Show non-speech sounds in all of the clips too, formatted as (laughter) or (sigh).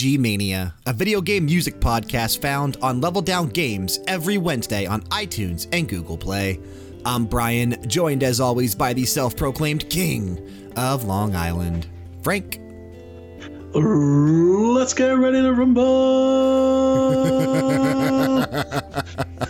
BG Mania, a video game music podcast found on Level Down Games every Wednesday on iTunes and Google Play. I'm Brian, joined as always by the self proclaimed king of Long Island, Frank. Let's get ready to rumble. (laughs)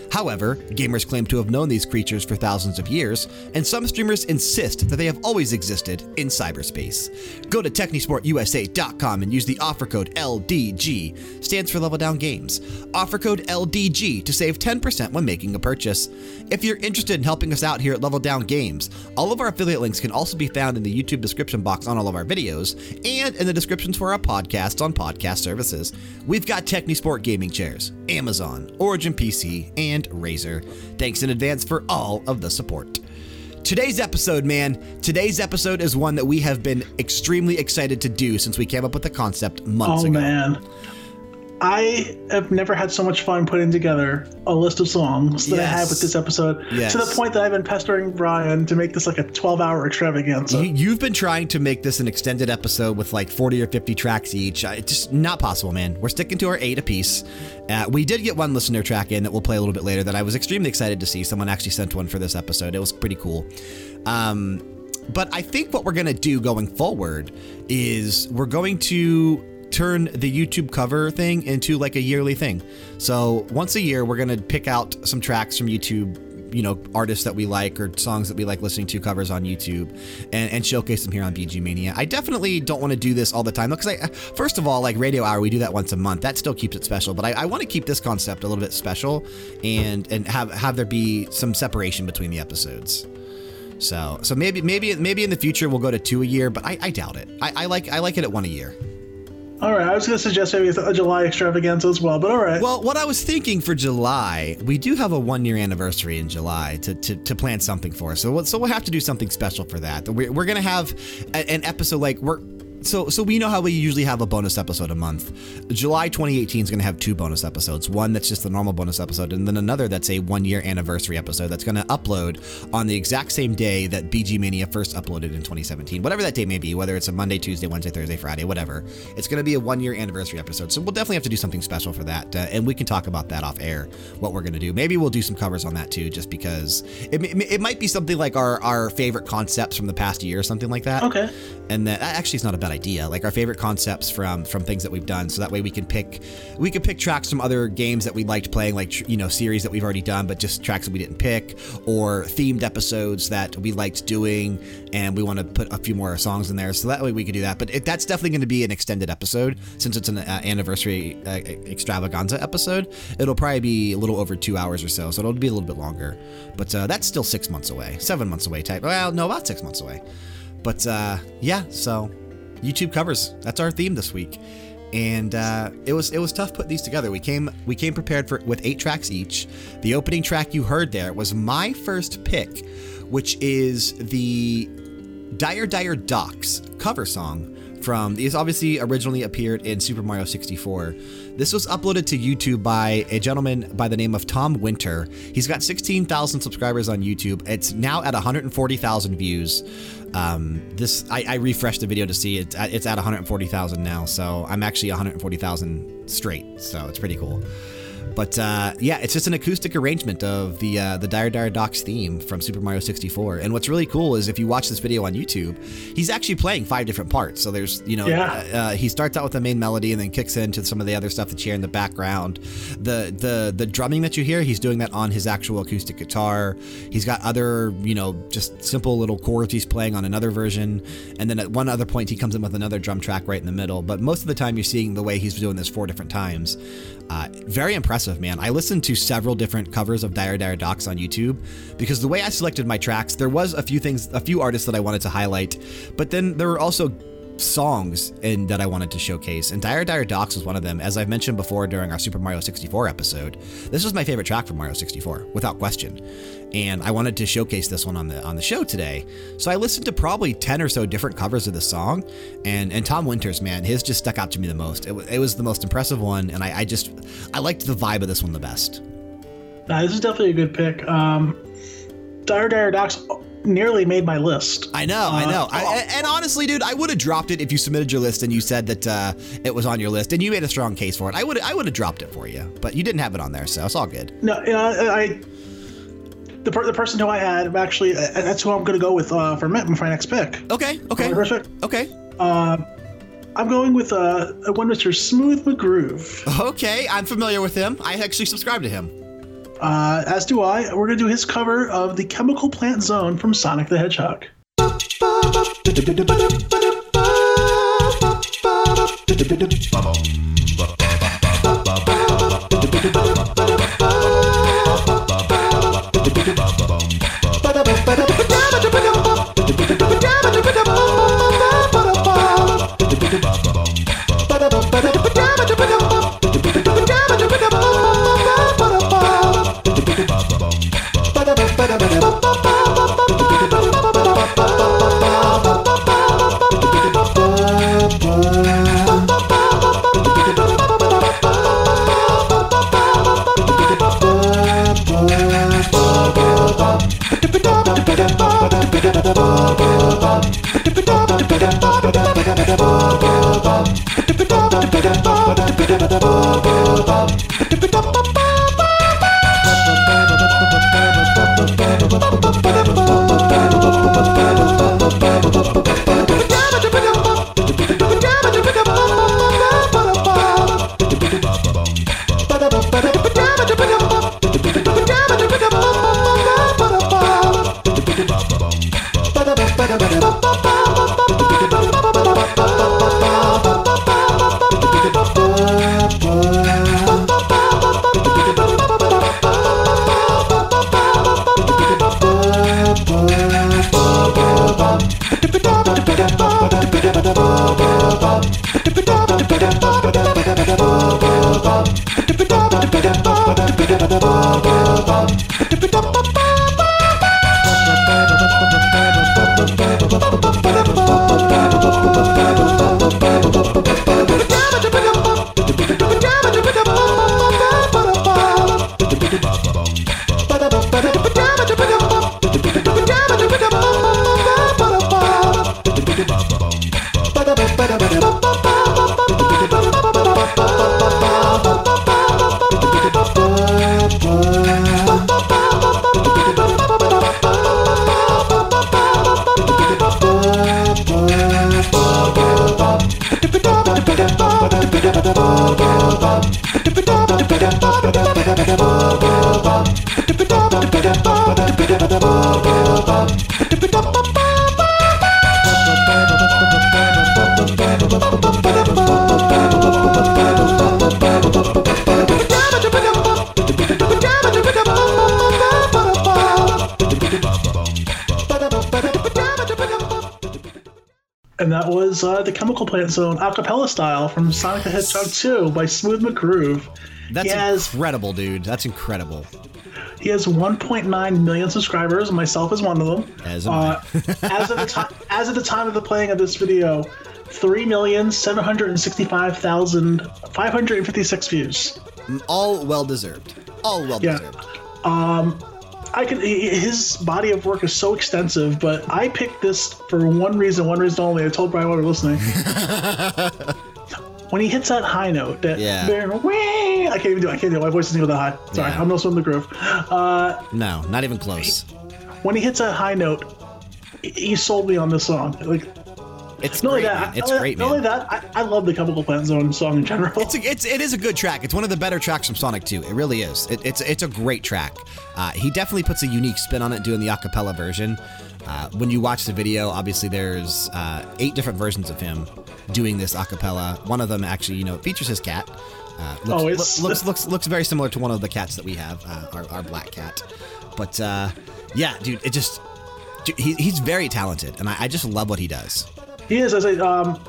However, gamers claim to have known these creatures for thousands of years, and some streamers insist that they have always existed in cyberspace. Go to TechnisportUSA.com and use the offer code LDG, stands for Level Down Games. Offer code LDG to save 10% when making a purchase. If you're interested in helping us out here at Level Down Games, all of our affiliate links can also be found in the YouTube description box on all of our videos and in the descriptions for our podcasts on podcast services. We've got Technisport gaming chairs, Amazon, Origin PC, and Razer. Thanks in advance for all of the support. Today's episode, man, today's episode is one that we have been extremely excited to do since we came up with the concept months oh ago. man, I have never had so much fun putting together a list of songs that I have with this episode. Yes. To the point that I've been pestering Brian to make this like a 12-hour extravaganza. You, you've been trying to make this an extended episode with like 40 or 50 tracks each. It's just not possible, man. We're sticking to our eight apiece. Uh, we did get one listener track in that we'll play a little bit later that I was extremely excited to see. Someone actually sent one for this episode. It was pretty cool. Um, but I think what we're going to do going forward is we're going to turn the YouTube cover thing into like a yearly thing. So once a year, we're going to pick out some tracks from YouTube you know, artists that we like or songs that we like listening to covers on YouTube and, and showcase them here on BG Mania. I definitely don't want to do this all the time because I, first of all, like Radio Hour, we do that once a month. That still keeps it special, but I, I want to keep this concept a little bit special and and have have there be some separation between the episodes. So so maybe maybe maybe in the future we'll go to two a year, but I, I doubt it. I, I like I like it at one a year. All right, I was going to suggest maybe a July extravaganza as well, but all right. Well, what I was thinking for July, we do have a one year anniversary in July to, to, to plan something for. So, we'll- so we'll have to do something special for that. We're, we're going to have an episode like we're. So, so we know how we usually have a bonus episode a month. July 2018 is going to have two bonus episodes. One that's just the normal bonus episode, and then another that's a one year anniversary episode that's going to upload on the exact same day that BG Mania first uploaded in 2017. Whatever that day may be, whether it's a Monday, Tuesday, Wednesday, Thursday, Friday, whatever. It's going to be a one year anniversary episode. So we'll definitely have to do something special for that. Uh, and we can talk about that off air, what we're going to do. Maybe we'll do some covers on that too, just because it, it, it might be something like our, our favorite concepts from the past year or something like that okay. and that actually is not a bad idea. Like our favorite concepts from from things that we've done. So that way we can pick we could pick tracks from other games that we liked playing like you know series that we've already done but just tracks that we didn't pick or themed episodes that we liked doing and we want to put a few more songs in there. So that way we could do that. But it, that's definitely going to be an extended episode. Since it's an uh, anniversary uh, extravaganza episode it'll probably be a little over two hours or so. So it'll be a little bit longer. But uh, that's still six months away. Seven months away type well no about six months away. But uh, yeah, so YouTube covers. That's our theme this week, and uh, it was it was tough putting these together. We came we came prepared for with eight tracks each. The opening track you heard there was my first pick, which is the Dire Dire Docks cover song from these obviously originally appeared in Super Mario 64. This was uploaded to YouTube by a gentleman by the name of Tom Winter. He's got 16,000 subscribers on YouTube. It's now at 140,000 views. Um, this I, I refreshed the video to see it. It's at 140,000 now, so I'm actually 140,000 straight. So it's pretty cool. But uh, yeah, it's just an acoustic arrangement of the uh, the Dire Dire Docks theme from Super Mario 64. And what's really cool is if you watch this video on YouTube, he's actually playing five different parts. So there's you know Yeah. uh, he starts out with the main melody and then kicks into some of the other stuff that you hear in the background. The the the drumming that you hear, he's doing that on his actual acoustic guitar. He's got other you know just simple little chords he's playing on another version, and then at one other point he comes in with another drum track right in the middle. But most of the time you're seeing the way he's doing this four different times. Uh, very impressive, man. I listened to several different covers of Dire Dire Docks on YouTube because the way I selected my tracks, there was a few things, a few artists that I wanted to highlight, but then there were also songs in, that I wanted to showcase, and Dire Dire Docks was one of them. As I've mentioned before during our Super Mario 64 episode, this was my favorite track from Mario 64, without question. And I wanted to showcase this one on the on the show today. So I listened to probably 10 or so different covers of the song, and and Tom Winters, man, his just stuck out to me the most. It, it was the most impressive one, and I, I just I liked the vibe of this one the best. Nah, this is definitely a good pick. Um, Dire Dire Docks nearly made my list. I know, I know. I, and honestly, dude, I would have dropped it if you submitted your list and you said that uh, it was on your list and you made a strong case for it. I would I would have dropped it for you, but you didn't have it on there, so it's all good. No, know, I the, per, the person who I had actually uh, that's who I'm going to go with uh, for my, for my next pick. Okay, okay, okay, Um, I'm going with uh, one Mr. Smooth McGroove. okay. I'm familiar with him. I actually subscribe to him. Uh, as do I. We're going to do his cover of the Chemical Plant Zone from Sonic the Hedgehog. And that was uh, the Chemical Plant Zone a cappella style from Sonic the Hedgehog 2 by Smooth McGroove. That's he has, incredible, dude. That's incredible. he has 1.9 million subscribers, myself is one of them. As Uh, (laughs) as of the time, as of the time of the playing of this video, three million seven hundred sixty-five thousand five hundred fifty-six views. All well deserved. All well Yeah. deserved. I can. His body of work is so extensive, but I picked this for one reason, one reason only. I told Brian while we were listening. (laughs) when he hits that high note, that Yeah. I can't even do. it. I can't do. it. My voice isn't even that high. Sorry, Yeah. I'm no Smooth McGroove. Uh, No, not even close. when he hits that high note, he- sold me on this song. Like It's not only great, that, man. It's not, great, not man. only that, I, I love the Chemical Plant Zone song in general. It's a, it's it is a good track. It's one of the better tracks from Sonic 2. It really is. It, it's it's a great track. Uh, he definitely puts a unique spin on it doing the acapella version. Uh, when you watch the video, obviously there's uh, eight different versions of him doing this acapella. One of them actually, you know, features his cat. Uh, looks, Oh, it's- loo- looks looks looks very similar to one of the cats that we have, uh, our, our black cat. But uh, yeah, dude, it just dude, he, he's very talented, and I, I just love what he does. He is. As a um,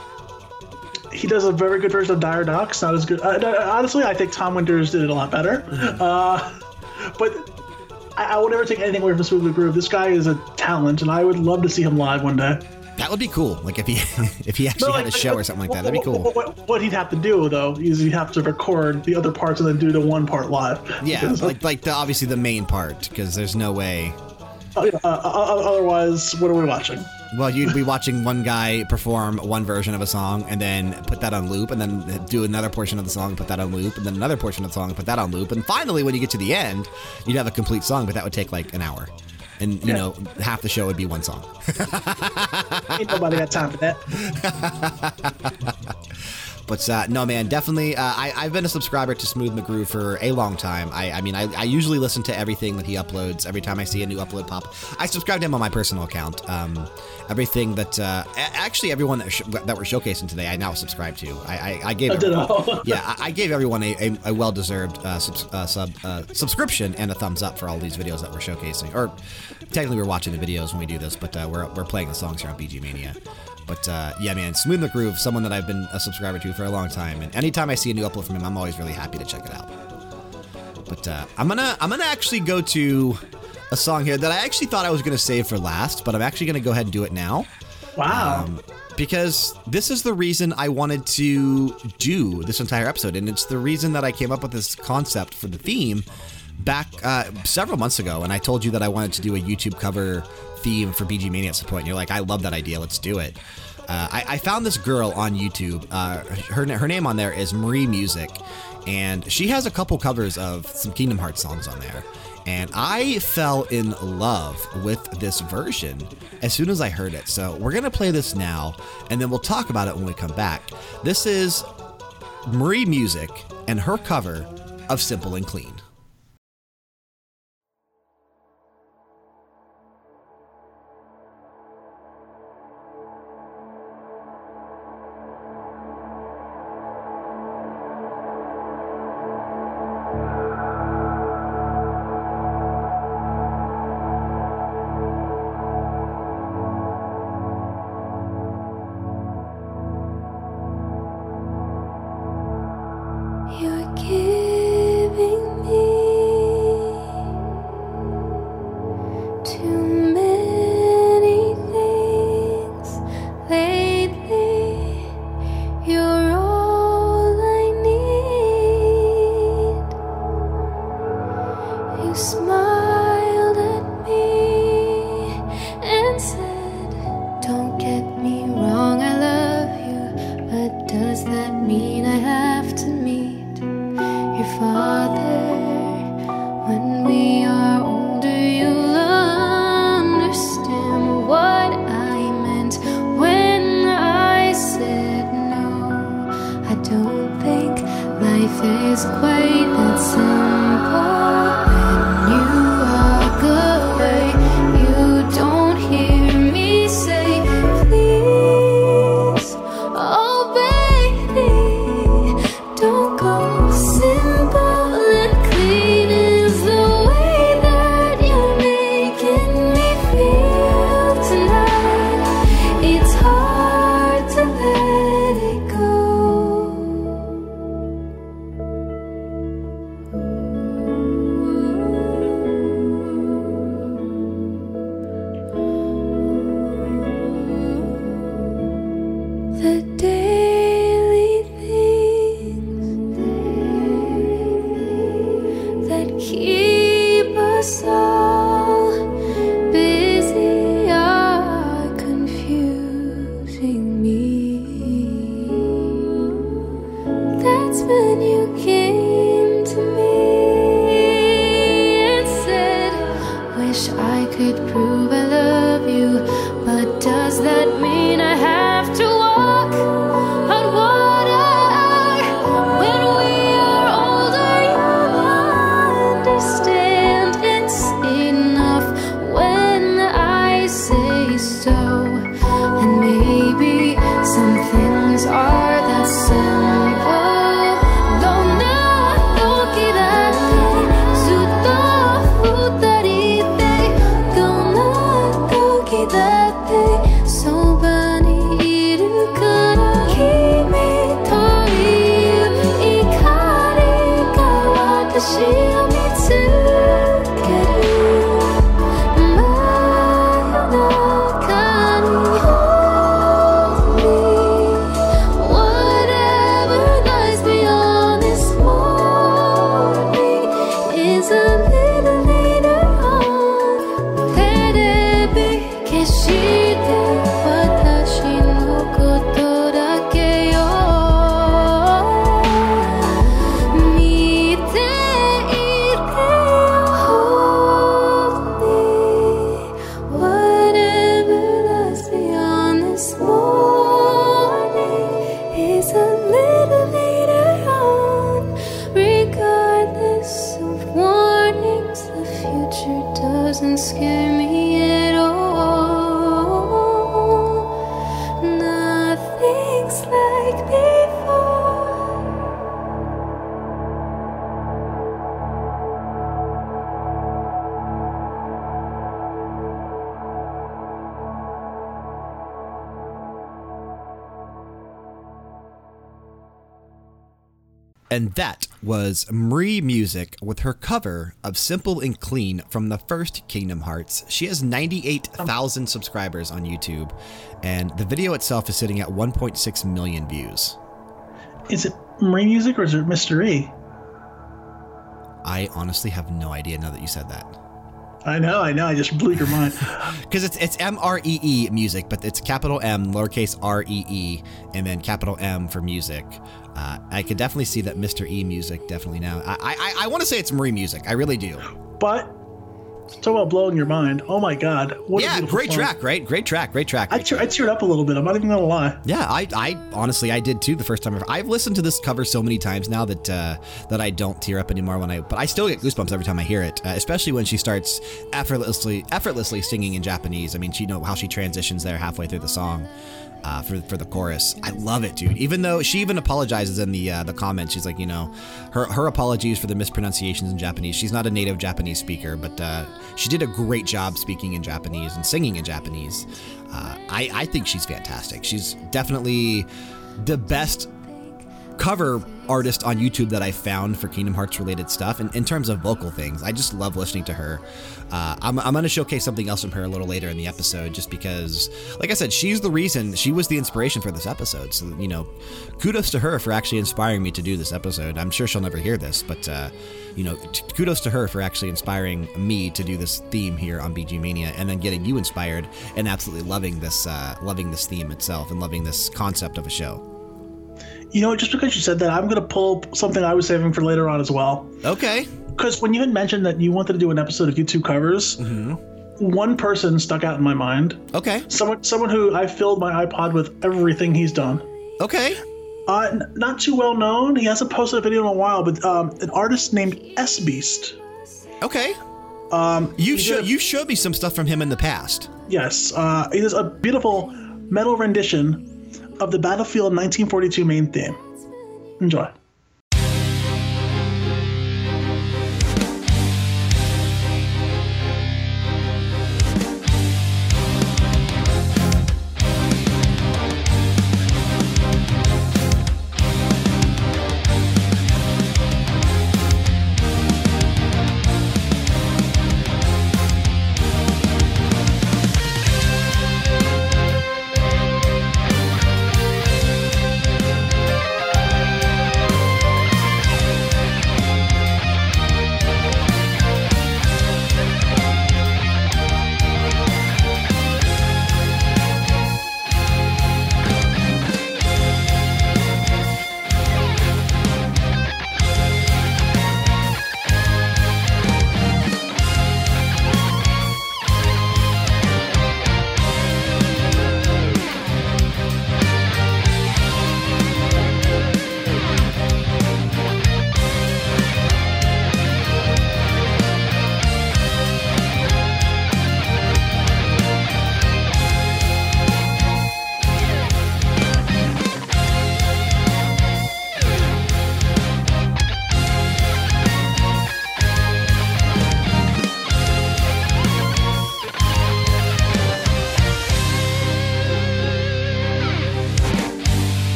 he does a very good version of Dire Docks. Not as good. Uh, honestly, I think Tom Winters did it a lot better. Uh, (laughs) but I, I will never take anything away from Smooth McGroove. This guy is a talent, and I would love to see him live one day. That would be cool. Like if he (laughs) if he actually No, had a like- show or something like that. That'd be cool. What, what, what he'd have to do though is he'd have to record the other parts and then do the one part live. Yeah, (laughs) Because, like like the obviously the main part because there's no way. uh, uh, uh, otherwise, what are we watching? Well, you'd be watching one guy perform one version of a song and then put that on loop, and then do another portion of the song, put that on loop, and then another portion of the song, put that on loop, and finally, when you get to the end, you'd have a complete song, but that would take like an hour, and you Yeah. know half the show would be one song. Ain't nobody got time for that. (laughs) But uh, no, man, definitely. Uh, I, I've been a subscriber to Smooth McGroove for a long time. I, I mean, I, I usually listen to everything that he uploads. Every time I see a new upload pop, I subscribe to him on my personal account. Um, everything that, uh, actually, everyone that, sh that we're showcasing today, I now subscribe to. I, I, I gave. I did all. (laughs) yeah, I, I gave everyone a, a, a well-deserved uh, subs, uh, sub, uh, subscription and a thumbs up for all these videos that we're showcasing. Or technically, we're watching the videos when we do this, but uh, we're, we're playing the songs here on BG Mania. But uh, yeah, man, Smooth McGroove, someone that I've been a subscriber to for a long time, and anytime I see a new upload from him, I'm always really happy to check it out. But uh, I'm gonna I'm gonna actually go to a song here that I actually thought I was gonna save for last, but I'm actually gonna go ahead and do it now Wow. Um, because this is the reason I wanted to do this entire episode, and it's the reason that I came up with this concept for the theme back uh, several months ago. And I told you that I wanted to do a YouTube cover theme for BG Mania at some point, and you're like, I love that idea, let's do it. Uh, I, I found this girl on YouTube. Uh, her, her name on there is Marie Music, and she has a couple covers of some Kingdom Hearts songs on there. And I fell in love with this version as soon as I heard it. So we're going to play this now, and then we'll talk about it when we come back. This is Marie Music and her cover of Simple and Clean. And that was Marie Music with her cover of Simple and Clean from the first Kingdom Hearts. She has 98,000 subscribers on YouTube, and the video itself is sitting at 1.6 million views. Is it Marie music or is it Mr. E? I honestly have no idea now that you said that. I know, I know. I just blew your mind. (laughs) Because it's, it's M R E E music, but it's capital M, lowercase r e e, and then capital M for music. Uh, I could definitely see that Mr. E music definitely now. I, I, I want to say it's Marie music. I really do. But talk about blowing your mind. Oh my God! What a yeah, great song. track, right? Great track, great track. I, great tear, track. I teared up a little bit. I'm not even gonna lie. Yeah, I, I honestly I did too the first time. ever. I've listened to this cover so many times now that uh, that I don't tear up anymore when I. But I still get goosebumps every time I hear it, uh, especially when she starts effortlessly effortlessly singing in Japanese. I mean, she know how she transitions there halfway through the song. Uh, for for the chorus, I love it, dude. Even though she even apologizes in the uh, the comments, she's like, you know, her her apologies for the mispronunciations in Japanese. She's not a native Japanese speaker, but uh, she did a great job speaking in Japanese and singing in Japanese. Uh, I I think she's fantastic. She's definitely the best cover artist on YouTube that I found for Kingdom Hearts related stuff. And in terms of vocal things, I just love listening to her. Uh, I'm, I'm going to showcase something else from her a little later in the episode, just because, like I said, she's the reason, she was the inspiration for this episode. So, you know, kudos to her for actually inspiring me to do this episode. I'm sure she'll never hear this, but, uh, you know, kudos to her for actually inspiring me to do this theme here on BG Mania and then getting you inspired and absolutely loving this, uh, loving this theme itself and loving this concept of a show. You know, just because you said that, I'm gonna pull something I was saving for later on as well. Okay. Because when you had mentioned that you wanted to do an episode of YouTube covers, Mm-hmm. one person stuck out in my mind. Okay. Someone, someone who I filled my iPod with everything he's done. Okay. Uh, n- not too well known. He hasn't posted a video in a while, but um, an artist named S Beast. Okay. Um, You show you showed me some stuff from him in the past. Yes, uh, it is a beautiful metal rendition of the Battlefield 1942 main theme. Enjoy.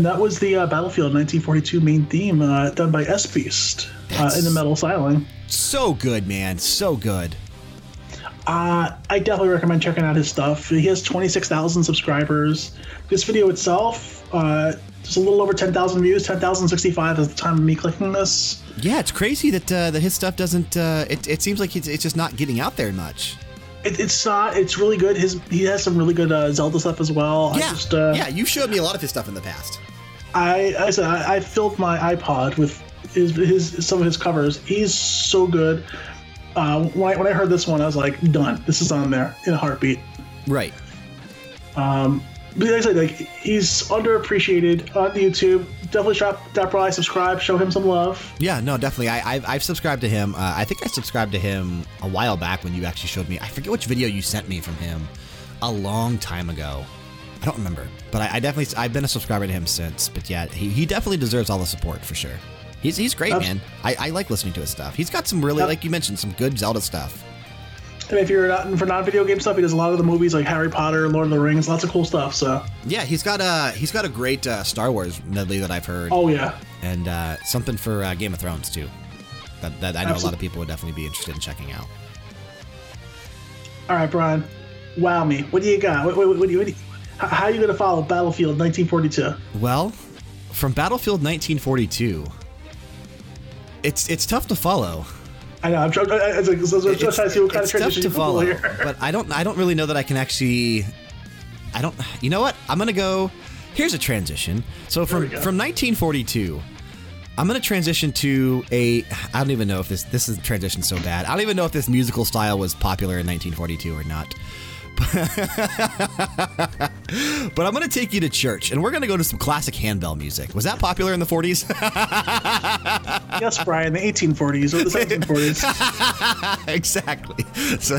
And that was the uh, Battlefield 1942 main theme uh, done by S Beast uh, in the metal styling. So good, man. So good. Uh, I definitely recommend checking out his stuff. He has 26,000 subscribers. This video itself, uh, just a little over 10,000 views, 10,065 at the time of me clicking this. Yeah, it's crazy that uh, that his stuff doesn't. Uh, it, it seems like it's, it's just not getting out there much. It, it's not. It's really good. His he has some really good uh, Zelda stuff as well. I Yeah, just, uh, yeah. You showed me a lot of his stuff in the past. I, I said I, I filled my iPod with his, his some of his covers. He's so good. Uh, when I when I heard this one, I was like, done. This is on there in a heartbeat. Right. Um, But like I said, like he's underappreciated on YouTube. Definitely drop drop subscribe, show him some love. Yeah, no, definitely. I, I've, I've subscribed to him. Uh, I think I subscribed to him a while back when you actually showed me. I forget which video you sent me from him a long time ago. I don't remember, but I, I definitely I've been a subscriber to him since. But yeah, he, he definitely deserves all the support for sure. He's he's great, man. I, I like listening to his stuff. He's got some really, like you mentioned, some good Zelda stuff. And if you're not for non-video game stuff, he does a lot of the movies like Harry Potter, Lord of the Rings, lots of cool stuff. So, Yeah, he's got a he's got a great uh, Star Wars medley that I've heard, oh yeah, and uh, something for uh, Game of Thrones too. That, that I know a lot of people would definitely be interested in checking out. all right, Brian, wow me. What do you got? What, what, what, do you, what do you, how, are you gonna follow Battlefield 1942? Well, from Battlefield 1942, it's it's tough to follow. I know. I'm trying. Like, so- so- It's, trying to see what kind of tough transition to follow, here. but I don't I don't really know that I can actually. I don't. You know what? I'm gonna go. Here's a transition. So from from 1942. I'm gonna transition to a. I don't even know if this this is transition so bad. I don't even know if this musical style was popular in 1942 or not. (laughs) but I'm gonna take you to church, and we're gonna go to some classic handbell music. Was that popular in the 40s? (laughs) yes, Brian, the 1840s or the 1740s. (laughs) exactly. So,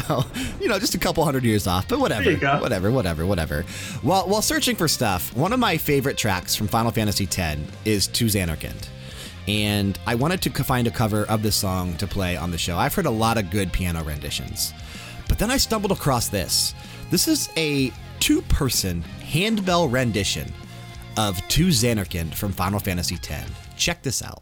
you know, just a couple hundred years off, but whatever. There you go. Whatever, whatever, whatever. While, while searching for stuff, one of my favorite tracks from Final Fantasy X is To Zanarkand. And I wanted to find a cover of this song to play on the show. I've heard a lot of good piano renditions. But then I stumbled across this. This is a two person handbell rendition of To Zanarkand from Final Fantasy X. Check this out.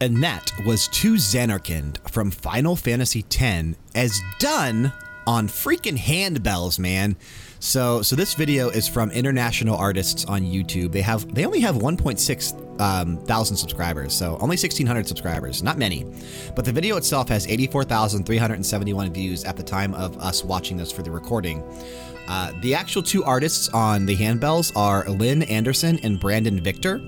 And that was To Zanarkand from Final Fantasy X as done on freaking handbells, man. So, so this video is from international artists on YouTube. They have they only have 1.6 um, thousand subscribers, so only 1,600 subscribers, not many. But the video itself has 84,371 views at the time of us watching this for the recording. Uh, the actual two artists on the handbells are Lynn Anderson and Brandon Victor.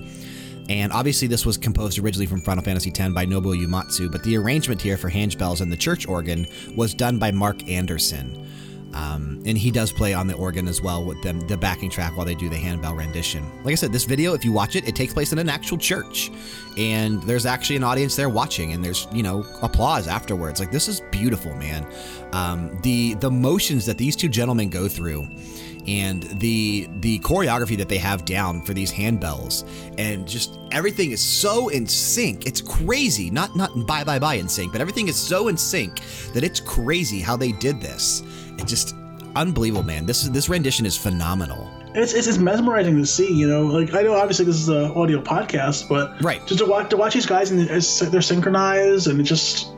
And obviously, this was composed originally from Final Fantasy X by Nobuo Uematsu, but the arrangement here for handbells and the church organ was done by Mark Anderson. Um, and he does play on the organ as well with them, the backing track while they do the handbell rendition. Like I said, this video, if you watch it, it takes place in an actual church. And there's actually an audience there watching, and there's, you know, applause afterwards. Like, this is beautiful, man. Um, the, the motions that these two gentlemen go through and the the choreography that they have down for these handbells and just everything is so in sync it's crazy not not bye bye bye in sync but everything is so in sync that it's crazy how they did this it's just unbelievable man this this rendition is phenomenal It's, it's, it's mesmerizing to see, you know. Like I know, obviously, this is an audio podcast, but Right. just to watch to watch these guys and they're synchronized, and it just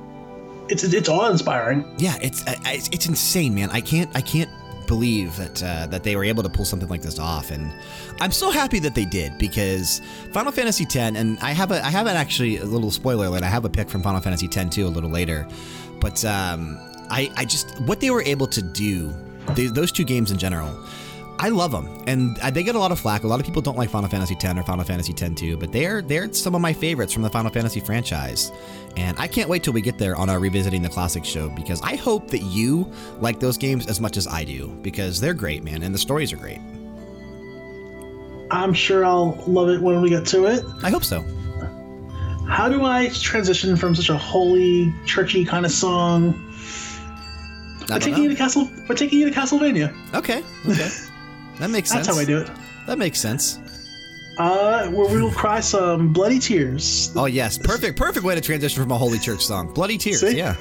it's it's awe inspiring. yeah it's it's, it's insane man i can't i can't believe that uh, that they were able to pull something like this off and i'm so happy that they did because final fantasy x and i have a i have an actually a little spoiler alert i have a pick from final fantasy x too a little later but um, I, I just what they were able to do they, those two games in general I love them, and uh, they get a lot of flack. A lot of people don't like Final Fantasy X or Final Fantasy X-2, but they're they're some of my favorites from the Final Fantasy franchise. And I can't wait till we get there on our revisiting the classics show because I hope that you like those games as much as I do because they're great, man, and the stories are great. I'm sure I'll love it when we get to it. I hope so. How do I transition from such a holy, churchy kind of song? I By don't taking you to Castle, by taking you to Castlevania. Okay, okay, that makes sense. That's how I do it. That makes sense. Uh, where we will cry some bloody tears. Oh yes, perfect, perfect way to transition from a holy church song. Bloody tears, See? yeah.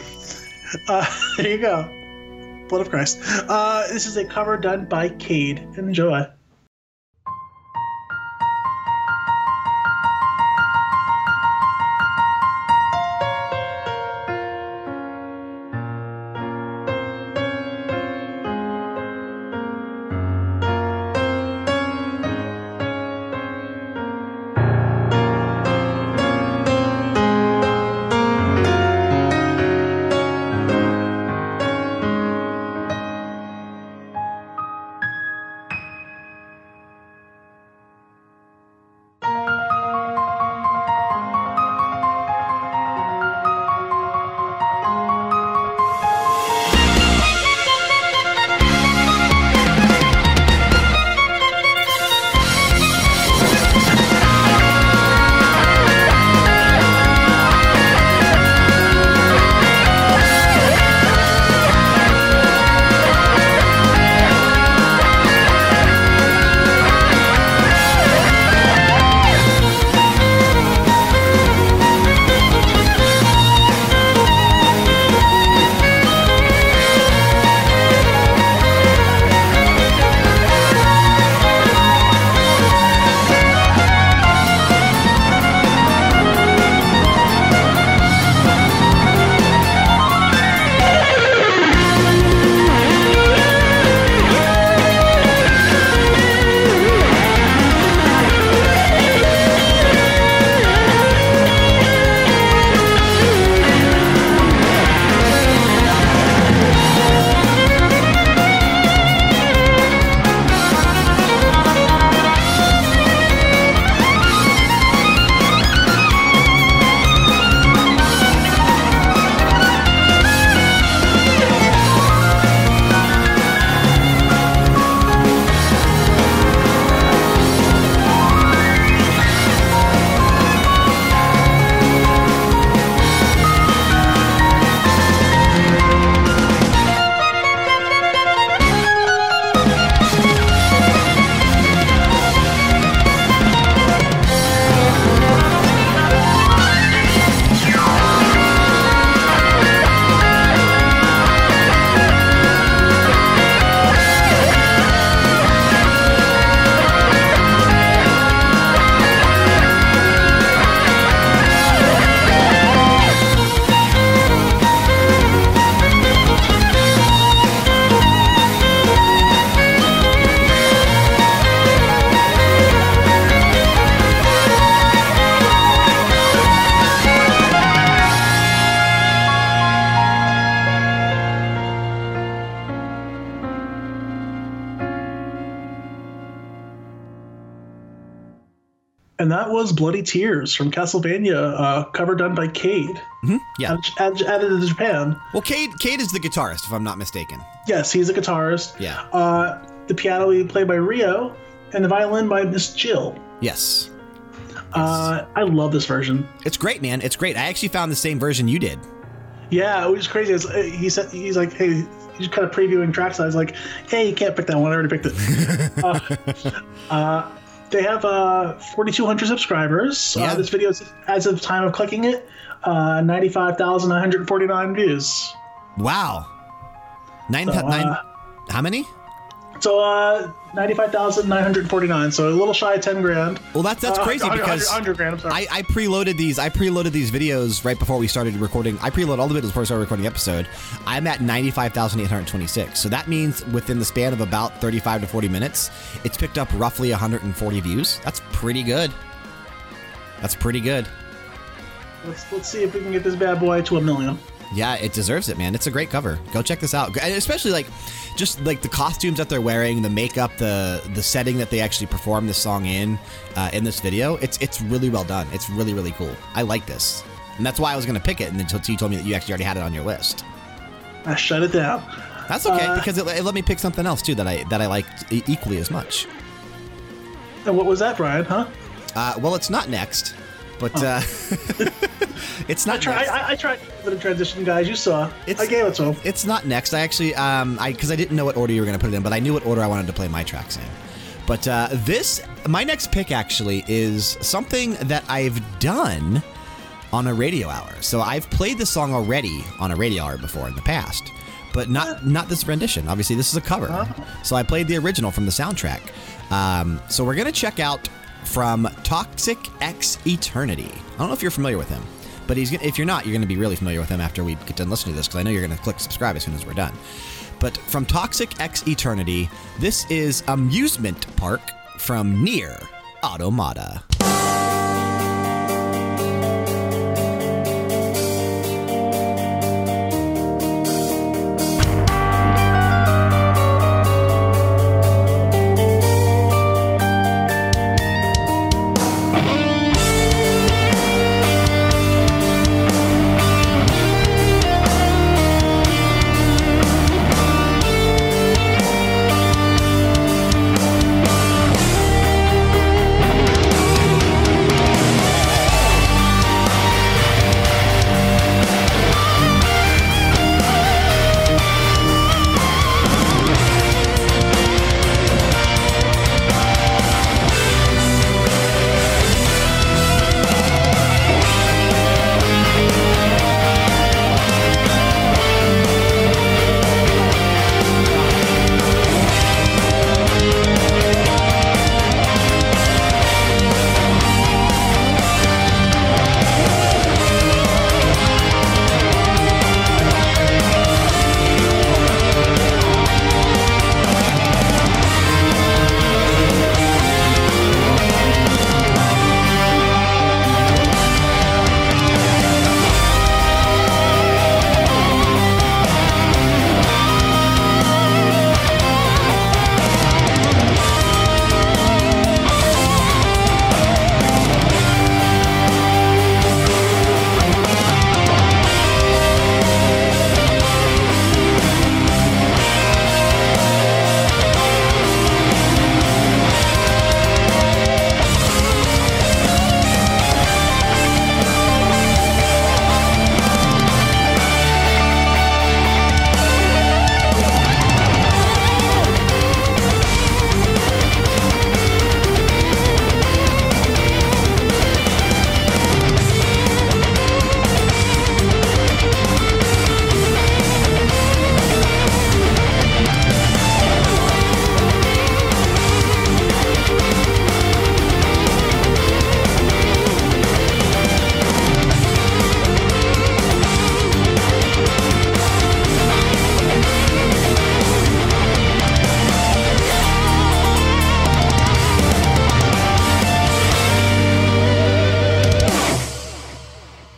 Uh, (laughs) there you go. Blood of Christ. Uh, this is a cover done by Cade. Enjoy. And that was Bloody Tears from Castlevania, uh, cover done by Cade. Yeah. Added, added to Japan. Well, Cade, Cade is the guitarist, if I'm not mistaken. Yes, he's a guitarist. Yeah. Uh, the piano be played by Rio, and the violin by Miss Jill. Yes. Uh, I love this version. It's great, man. It's great. I actually found the same version you did. Yeah, it was crazy. It's, uh, he said he's like, hey, he's kind of previewing tracks. I was like, hey, you can't pick that one. I already picked it. (laughs) uh, uh, they have uh, 4,200 subscribers. Yeah. Uh, this video, is, as of the time of clicking it, uh, 95,949 views. Wow. Nine, So, nine, uh, how many? So uh, 95,949. So a little shy of 10 grand. Well, that's that's Uh, crazy 100, (laughs) because 100 grand. I'm sorry. I, I preloaded these. I preloaded these videos right before we started recording. I preloaded all the videos before we started recording the episode. I'm at 95,826. So that means within the span of about 35 to 40 minutes, it's picked up roughly 140 views. That's pretty good. That's pretty good. let's let's see if we can get this bad boy to a million. Yeah, it deserves it, man. It's a great cover. Go check this out. And especially like just like the costumes that they're wearing, the makeup, the the setting that they actually perform this song in uh, in this video. It's it's really well done. It's really really cool. I like this, and that's why I was gonna pick it. And until you told me that you actually already had it on your list. I shut it down. That's okay Uh, because it, it let me pick something else too that I that I liked equally as much. And what was that, Brian? Huh? Uh, well, it's not next, but uh, (laughs) it's not. I tried. I, I tried for the transition, guys. You saw. It's- I gave it to him. It's not next. I actually, um, I because I didn't know what order you were going to put it in, but I knew what order I wanted to play my tracks in. But uh, this, my next pick actually is something that I've done on a radio hour. So I've played this song already on a radio hour before in the past, but not not this rendition. Obviously, this is a cover. So I played the original from the soundtrack. Um, so we're gonna check out from Toxic X Eternity. I don't know if you're familiar with him. But he's if you're not, you're going to be really familiar with him after we get done listening to this because I know you're going to click subscribe as soon as we're done. But from Toxic X Eternity, this is Amusement Park from Nier Automata.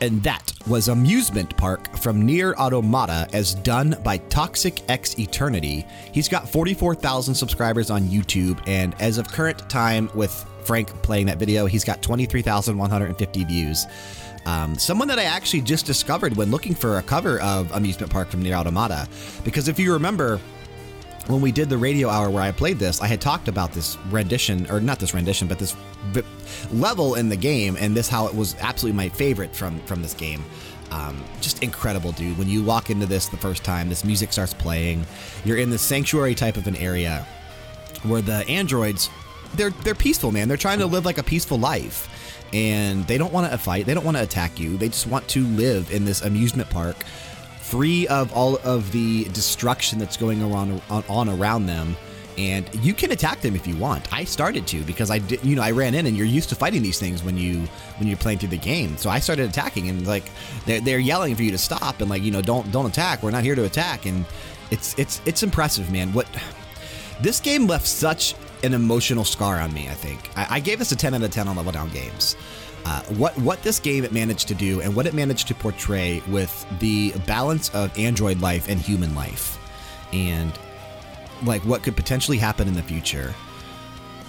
And that was Amusement Park from Nier Automata as done by Toxic X Eternity. He's got 44,000 subscribers on YouTube, and as of current time with Frank playing that video, he's got 23,150 views. Um, someone that I actually just discovered when looking for a cover of Amusement Park from Nier Automata. Because if you remember, when we did the radio hour where I played this, I had talked about this rendition, or not this rendition, but this level in the game, and this how it was absolutely my favorite from from this game. Um, just incredible, dude. When you walk into this the first time, this music starts playing. You're in the sanctuary type of an area where the androids, they're they're peaceful, man. They're trying to live like a peaceful life, and they don't want to fight. They don't want to attack you. They just want to live in this amusement park free of all of the destruction that's going on, on, on around them. And you can attack them if you want. I started to because I did, you know, I ran in and you're used to fighting these things when you when you're playing through the game. So I started attacking and like they're, they're yelling for you to stop and like you know don't don't attack. We're not here to attack. And it's it's it's impressive, man. What this game left such an emotional scar on me. I think I, I gave this a 10 out of 10 on level down games. Uh, what what this game managed to do and what it managed to portray with the balance of android life and human life, and like what could potentially happen in the future.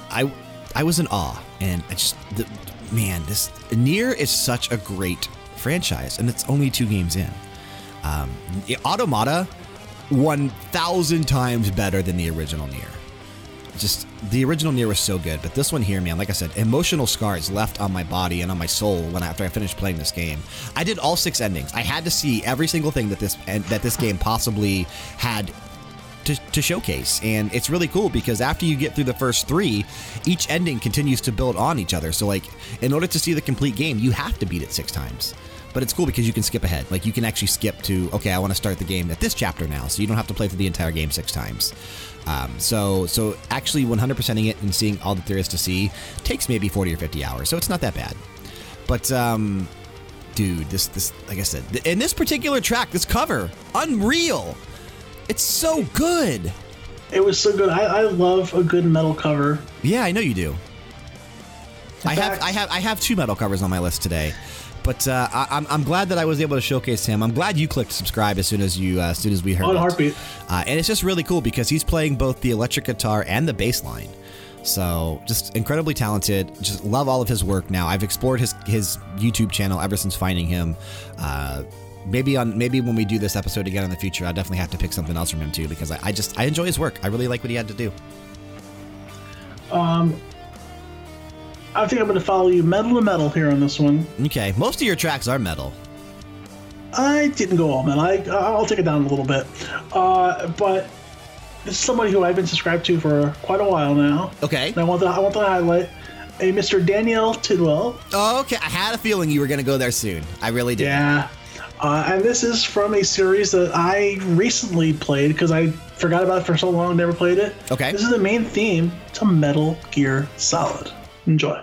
I I was in awe, and I just the, man, this Nier is such a great franchise, and it's only two games in. Um, Automata, one thousand times better than the original Nier. just the original Nier was so good, but this one here, man, like I said, emotional scars left on my body and on my soul when after I finished playing this game. I did all six endings. I had to see every single thing that this that this game possibly had to, to, showcase. And it's really cool because after you get through the first three, each ending continues to build on each other. So, like, in order to see the complete game, you have to beat it six times. But it's cool because you can skip ahead. Like, you can actually skip to, okay, I want to start the game at this chapter now. So you don't have to play through the entire game six times. Um, so, so actually 100%ing it and seeing all that there is to see takes maybe 40 or 50 hours. So it's not that bad. But, um, dude, this, this, like I said, in this particular track, this cover, unreal. It's so good. It was so good. I, I love a good metal cover. Yeah, I know you do. I have, I have, I have two metal covers on my list today. But uh, I, am I'm glad that I was able to showcase him. I'm glad you clicked subscribe as soon as you uh, as soon as we heard On it. heartbeat. Uh, and it's just really cool because he's playing both the electric guitar and the bass line. So just incredibly talented. Just love all of his work now. I've explored his his YouTube channel ever since finding him. Uh, maybe on maybe when we do this episode again in the future, I definitely have to pick something else from him too because I, I just I enjoy his work. I really like what he had to do. Um, I think I'm going to follow you metal to metal here on this one. Okay, most of your tracks are metal. I didn't go all metal. I, I'll take it down a little bit. Uh, but this is somebody who I've been subscribed to for quite a while now. Okay. And I want to, I want to highlight a Mr. Daniel Tidwell. Oh, okay. I had a feeling you were going to go there soon. I really did. Yeah. Uh, and this is from a series that I recently played because I forgot about it for so long, never played it. Okay. This is the main theme to Metal Gear Solid. Enjoy.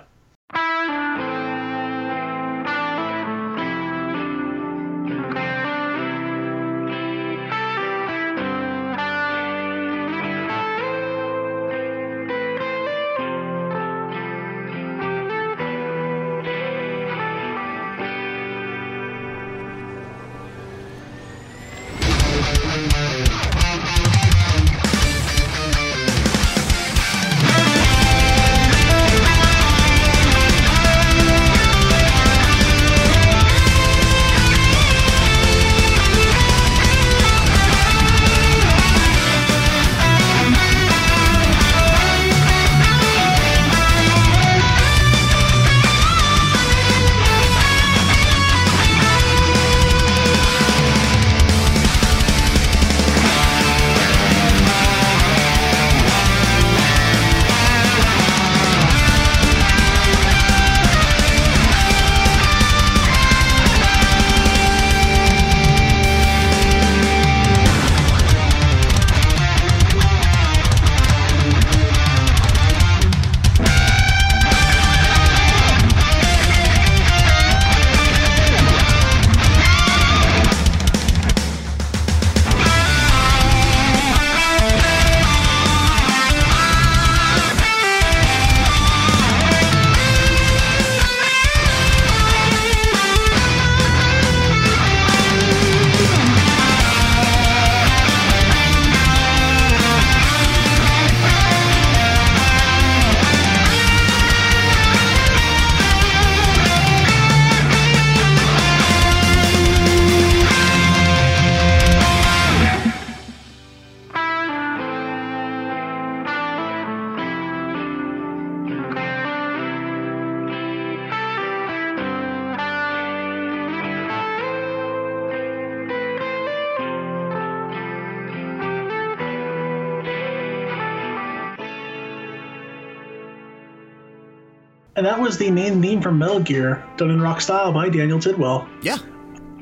Was the main theme from Metal Gear, done in rock style by Daniel Tidwell. Yeah.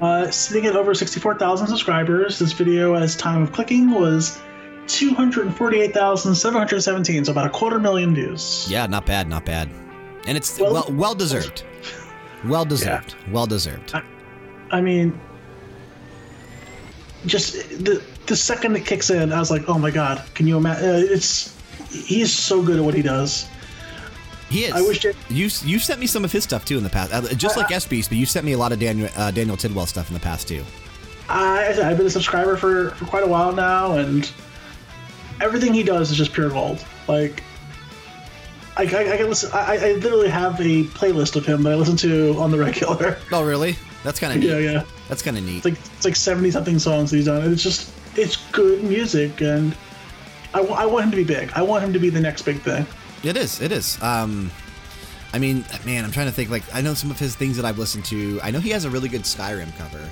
Uh, sitting at over 64,000 subscribers, this video, as time of clicking, was 248,717, so about a quarter million views. Yeah, not bad, not bad. And it's Well- well well deserved. Well deserved. Well deserved. I mean, just the the second it kicks in, I was like, oh my god, can you imagine? Uh, it's he's so good at what he does. He is. I wish it- you you sent me some of his stuff too in the past, uh, just like S Beast, but you sent me a lot of Daniel uh, Daniel Tidwell stuff in the past too. I, I've been a subscriber for, for quite a while now, and everything he does is just pure gold. Like, I, I, I can listen. I, I literally have a playlist of him that I listen to on the (laughs) regular. Oh, really? That's kind of neat. yeah, yeah. That's kind of neat. It's like it's like seventy something songs that he's done. It's just it's good music, and I, I want him to be big. I want him to be the next big thing. It is. It is. Um, I mean, man, I'm trying to think. Like, I know some of his things that I've listened to. I know he has a really good Skyrim cover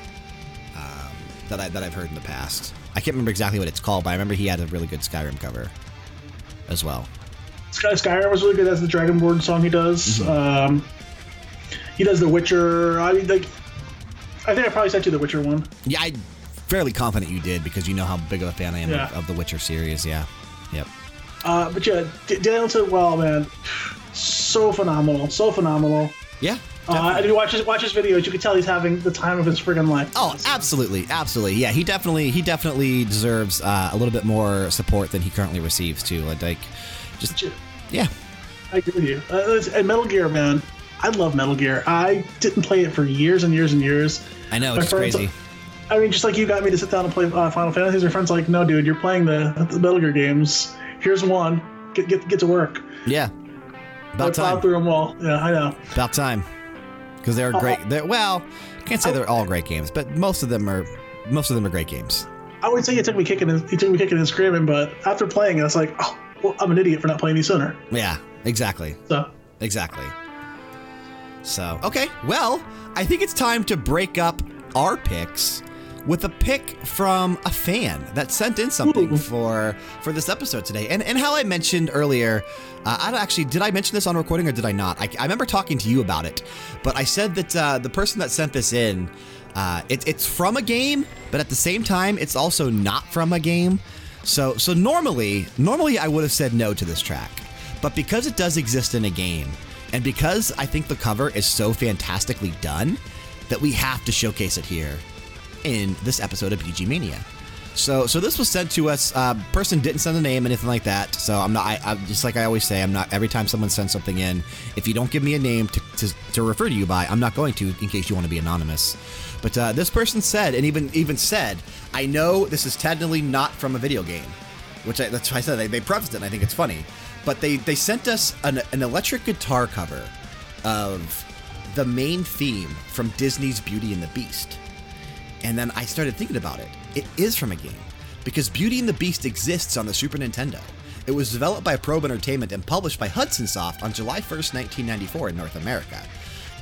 um, that I that I've heard in the past. I can't remember exactly what it's called, but I remember he had a really good Skyrim cover as well. Sky Skyrim was really good as the Dragonborn song he does. Mm-hmm. Um, he does The Witcher. I mean, like, I think I probably sent you The Witcher one. Yeah, I'm fairly confident you did because you know how big of a fan I am Yeah. of, of the Witcher series. Yeah. Yep. Uh, but yeah, D- Daniel Well, man, so phenomenal, so phenomenal. Yeah. Uh, and if you watch his watch his videos, you can tell he's having the time of his friggin' life. Oh, absolutely, absolutely. Yeah, he definitely, he definitely deserves uh, a little bit more support than he currently receives too. Like, just yeah, I agree with you. Uh, and Metal Gear, man, I love Metal Gear. I didn't play it for years and years and years. I know it's crazy. I mean, just like you got me to sit down and play uh, Final Fantasy, your friends like, no, dude, you're playing the, the Metal Gear games. Here's one. Get get get to work. Yeah, about I time. through them all. Yeah, I know. About time. Because they're uh, great. They're, well, can't say they're all great games, but most of them are. Most of them are great games. I would say it took me kicking and it took me kicking and screaming, but after playing it, it's like, oh, well, I'm an idiot for not playing these sooner. Yeah, exactly, So exactly. So okay, well, I think it's time to break up our picks with a pick from a fan that sent in something Ooh. for for this episode today. And and how I mentioned earlier, uh, I don't actually did I mention this on recording or did I not? I, I remember talking to you about it, but I said that uh, the person that sent this in, uh, it, it's from a game, but at the same time, it's also not from a game. So so normally normally I would have said no to this track, but because it does exist in a game, and because I think the cover is so fantastically done, that we have to showcase it here in this episode of BG Mania. So, so this was sent to us. Uh, person didn't send a name, anything like that. So I'm not. I, I just like I always say, I'm not. Every time someone sends something in, if you don't give me a name to, to, to refer to you by, I'm not going to, in case you want to be anonymous. But uh, this person said, and even even said, I know this is technically not from a video game, which I, that's why I said they, they prefaced it. and I think it's funny, but they they sent us an, an electric guitar cover of the main theme from Disney's Beauty and the Beast. And then I started thinking about it. It is from a game because Beauty and the Beast exists on the Super Nintendo. It was developed by Probe Entertainment and published by Hudson Soft on July 1st, 1994 in North America.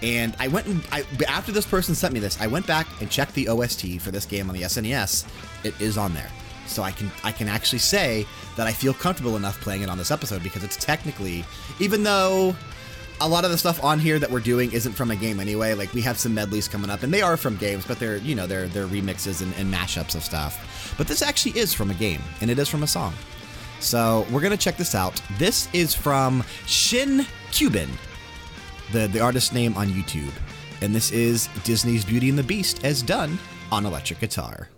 And I went and I, after this person sent me this, I went back and checked the OST for this game on the SNES. It is on there. So I can I can actually say that I feel comfortable enough playing it on this episode because it's technically even though a lot of the stuff on here that we're doing isn't from a game anyway. Like we have some medleys coming up, and they are from games, but they're you know they're they're remixes and, and mashups of stuff. But this actually is from a game, and it is from a song. So we're gonna check this out. This is from Shin Cuban, the the artist name on YouTube, and this is Disney's Beauty and the Beast as done on electric guitar.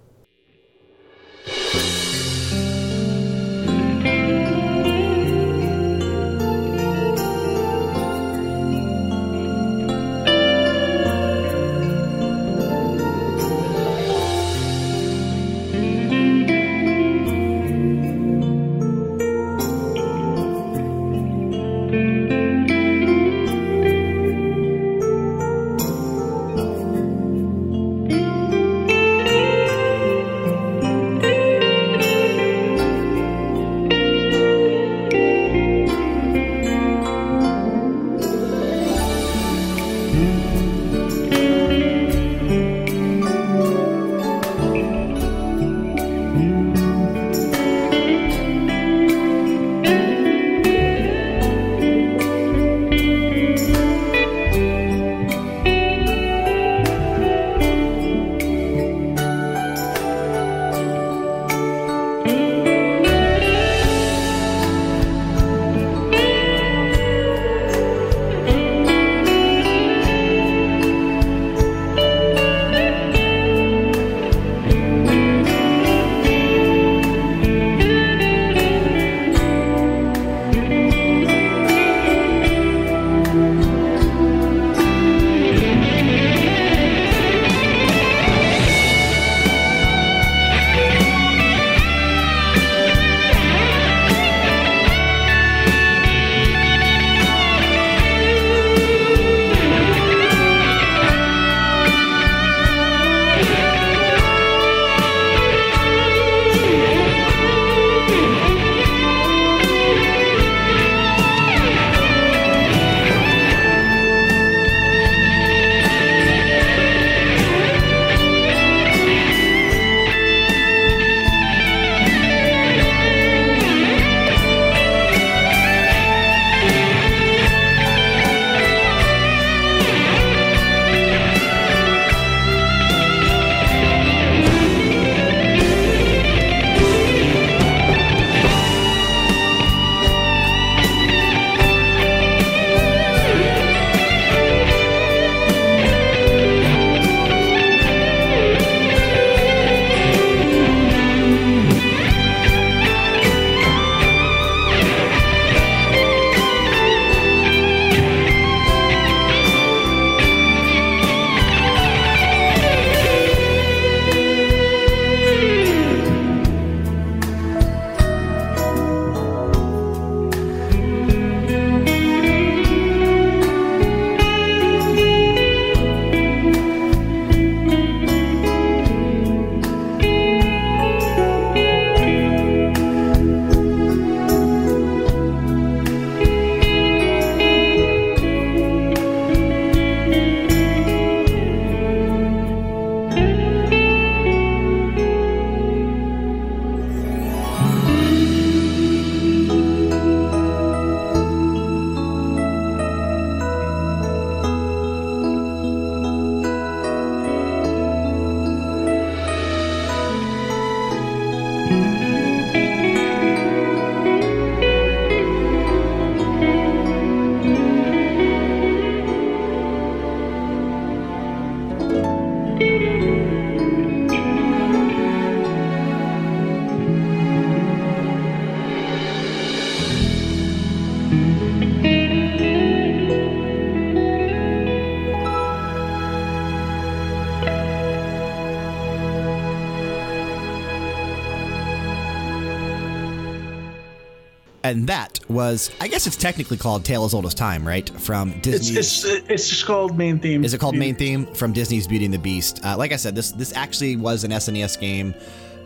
And that was, I guess it's technically called Tale as Old as Time, right? From It's it's it's just called main theme. Is it called Main Theme from Disney's Beauty and the Beast? Uh, like I said, this this actually was an SNES game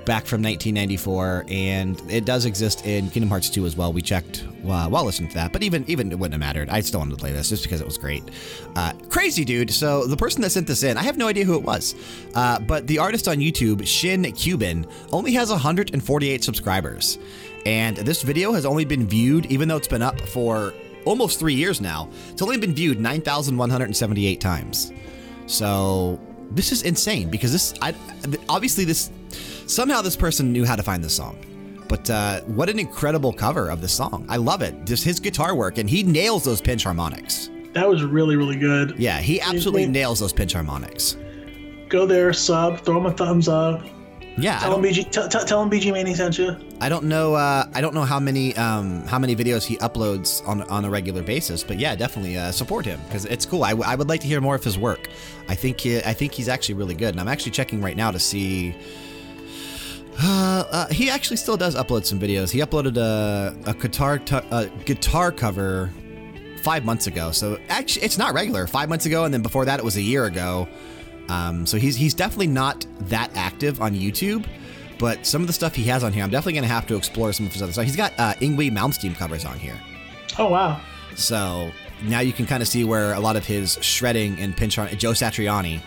back from 1994, and it does exist in Kingdom Hearts 2 as well. We checked uh, while listening to that, but even even it wouldn't have mattered. I still wanted to play this just because it was great. Uh, crazy dude. So the person that sent this in, I have no idea who it was, uh, but the artist on YouTube, Shin Cuban, only has 148 subscribers, and this video has only been viewed, even though it's been up for almost three years now. It's only been viewed 9,178 times. So this is insane because this, I, obviously, this somehow this person knew how to find this song. But uh, what an incredible cover of the song! I love it. Just his guitar work, and he nails those pinch harmonics. That was really really good. Yeah, he absolutely nails those pinch harmonics. Go there, sub, throw him a thumbs up. Yeah, Tell him BG, t- t- tell him BG Mania sent you. I don't know. Uh, I don't know how many um, how many videos he uploads on on a regular basis, but yeah, definitely uh, support him because it's cool. I, w- I would like to hear more of his work. I think he, I think he's actually really good, and I'm actually checking right now to see. Uh, uh, he actually still does upload some videos. He uploaded a, a guitar a guitar cover five months ago. So actually, it's not regular. Five months ago, and then before that, it was a year ago. Um, so he's he's definitely not that active on YouTube. But some of the stuff he has on here, I'm definitely going to have to explore some of his other stuff. He's got uh, Yngwie Malmsteen covers on here. Oh wow. So now you can kind of see where a lot of his shredding and pinch on Joe Satriani.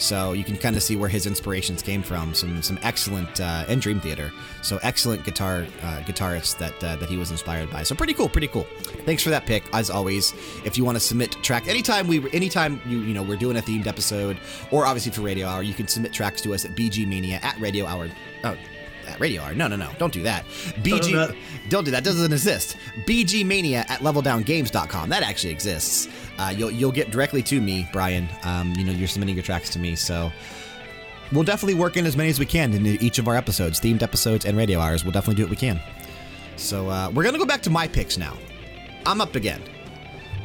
So you can kind of see where his inspirations came from. Some some excellent uh, and Dream Theater. So excellent guitar uh, guitarists that uh, that he was inspired by. So pretty cool, pretty cool. Thanks for that pick. As always, if you want to submit track anytime we anytime you you know we're doing a themed episode or obviously for Radio Hour, you can submit tracks to us at bgmania at Radio Hour. Oh, at Radio Hour. No, no, no. Don't do that. (laughs) BG. do that. Don't do that. Doesn't exist. BGmania at leveldowngames.com. That actually exists. Uh, you'll you'll get directly to me, Brian. Um, you know, you're submitting your tracks to me, so we'll definitely work in as many as we can into each of our episodes, themed episodes and radio hours. We'll definitely do what we can. So uh, we're gonna go back to my picks now. I'm up again,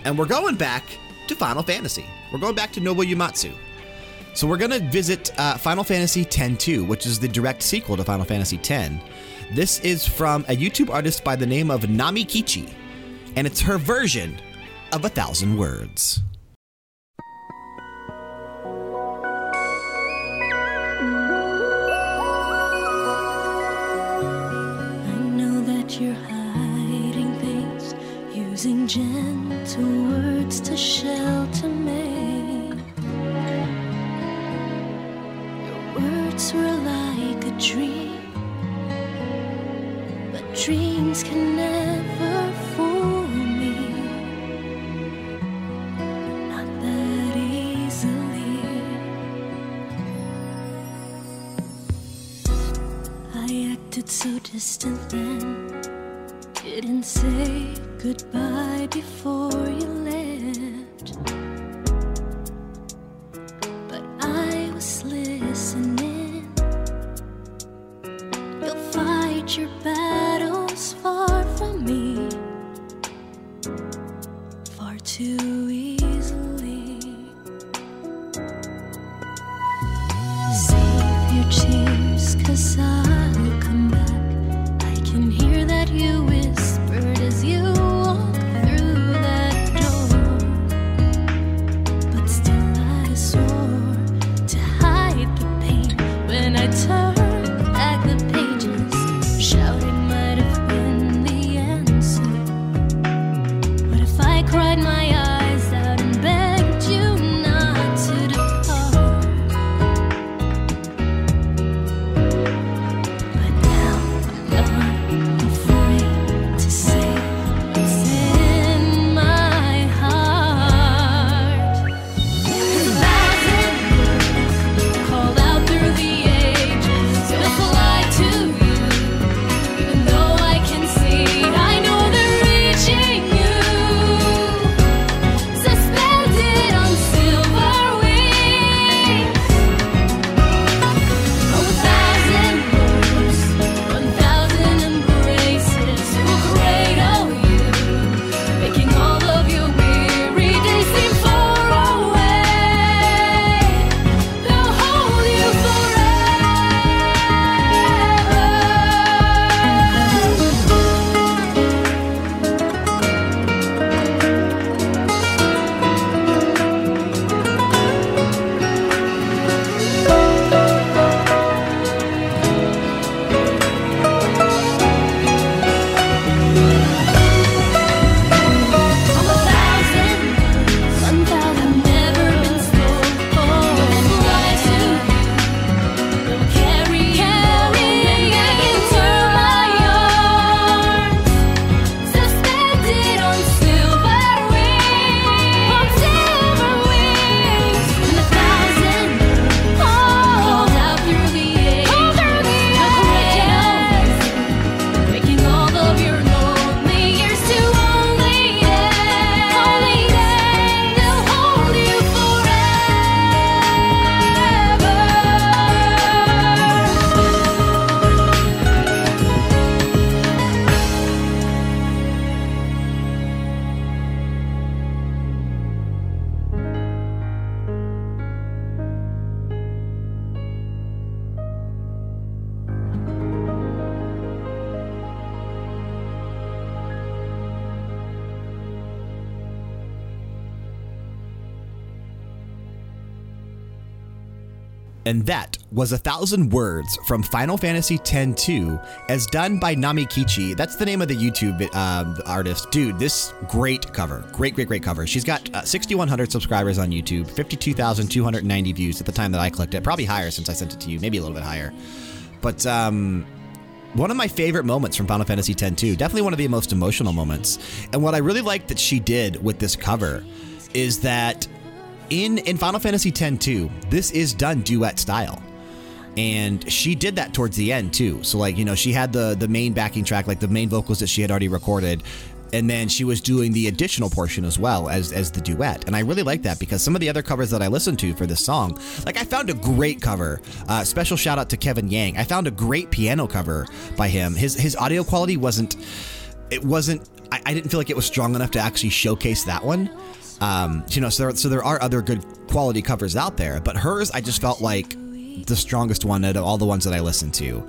and we're going back to Final Fantasy. We're going back to Nobuo Uematsu. So we're going to visit uh, Final Fantasy X-2, which is the direct sequel to Final Fantasy X. This is from a YouTube artist by the name of Nami Kichi, and it's her version of A Thousand Words. Gentle words to dream, but dreams can never fool me. Not that easily. I acted so distant then. Didn't say goodbye before you left. But I was listening. Your battles And that was A Thousand Words from Final Fantasy X-2 as done by Namikichi. That's the name of the YouTube uh, artist. Dude, this great cover. Great, great, great cover. She's got uh, 6,100 subscribers on YouTube, 52,290 views at the time that I clicked it. Probably higher since I sent it to you, maybe a little bit higher. But um, one of my favorite moments from Final Fantasy X-2, definitely one of the most emotional moments. And what I really like that she did with this cover is that in in Final Fantasy X-2, this is done duet style. And she did that towards the end too. So like, you know, she had the the main backing track, like the main vocals that she had already recorded. And then she was doing the additional portion as well as, as the duet. And I really like that because some of the other covers that I listened to for this song, like I found a great cover. Uh, special shout out to Kevin Yang. I found a great piano cover by him. His, his audio quality wasn't, it wasn't, I, I didn't feel like it was strong enough to actually showcase that one. Um, you know, so there, so there are other good quality covers out there, but hers, I just felt like the strongest one out of all the ones that I listened to.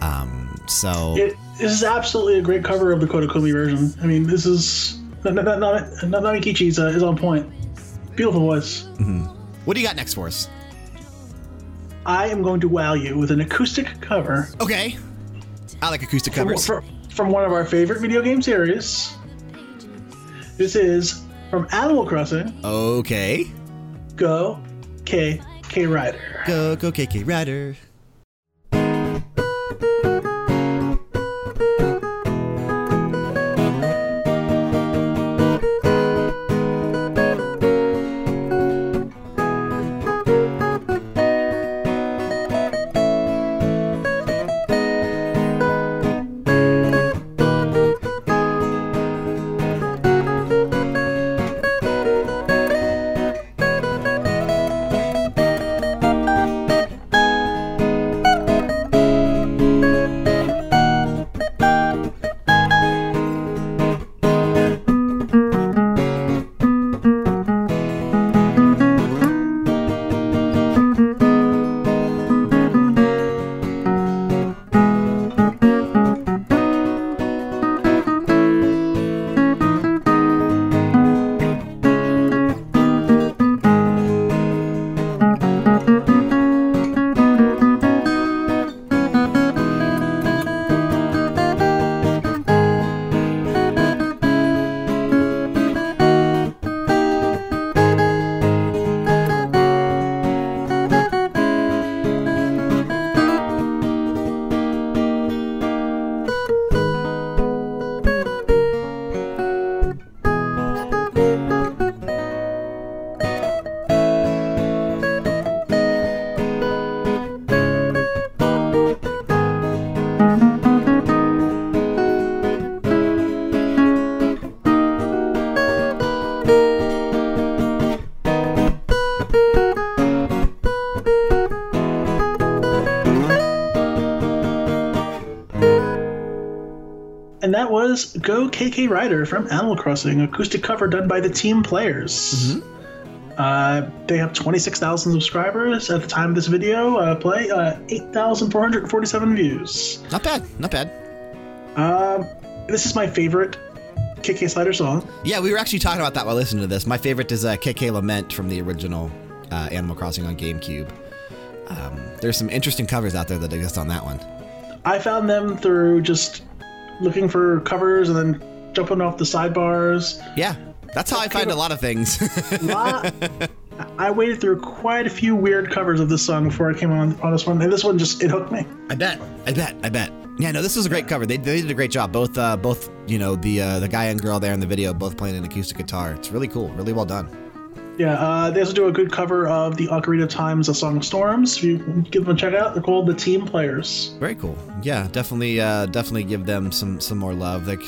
Um, so It, this is absolutely a great cover of the Koda Kumi version. I mean, this is Namikichi is, uh, is on point. Beautiful voice. what do you got next for us? I am going to wow you with an acoustic cover Okay, I like acoustic from, covers. from, from one of our favorite video game series. This is from Animal Crossing. Okay, Go K K Rider. go go K K Rider. KK Rider from Animal Crossing, acoustic cover done by the team players. Uh, they have 26,000 subscribers at the time of this video. Uh, play uh, 8,447 views. Not bad, not bad. Um, this is my favorite KK Slider song. Yeah, we were actually talking about that while listening to this. My favorite is uh, KK Lament from the original uh, Animal Crossing on GameCube. Um, there's some interesting covers out there that exist on that one. I found them through just looking for covers and then jumping off the sidebars. Yeah, that's how I find a lot of things. (laughs) Lot- (laughs) I waited through quite a few weird covers of this song before I came on on this one, and this one just it hooked me. I bet. I bet. I bet. Yeah, no, this was a great cover. They, they did a great job. Both, uh, both, you know, the uh, the guy and girl there in the video, both playing an acoustic guitar. It's really cool. Really well done. Yeah, uh, they also do a good cover of the Ocarina of Time's A Song of Storms. If you give them a check out, they're called The Team Players. Very cool. Yeah, definitely, uh, definitely give them some some more love. Like,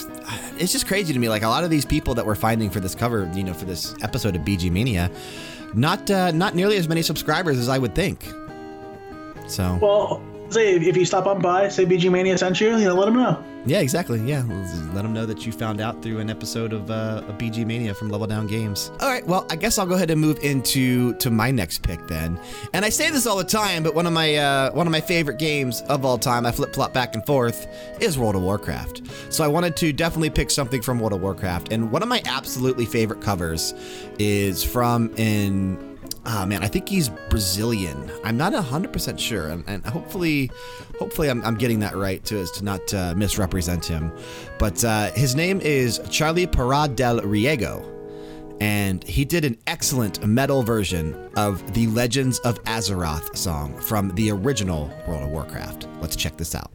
it's just crazy to me. Like a lot of these people that we're finding for this cover, you know, for this episode of BG Mania, not uh, not nearly as many subscribers as I would think. So Well, say if you stop on by, say BG Mania sent you, you know, let them know. yeah, exactly. Yeah, let them know that you found out through an episode of, uh, of BG Mania from Level Down Games. All right, well, I guess I'll go ahead and move into to my next pick then. And I say this all the time, but one of my uh, one of my favorite games of all time, I flip flop back and forth, is World of Warcraft. So I wanted to definitely pick something from World of Warcraft, and one of my absolutely favorite covers is from an oh man, I think he's Brazilian. I'm not 100% sure. And, and hopefully, hopefully I'm, I'm getting that right too, as to not uh, misrepresent him. But uh, his name is Charlie Parra del Riego. And he did an excellent metal version of the Legends of Azeroth song from the original World of Warcraft. Let's check this out.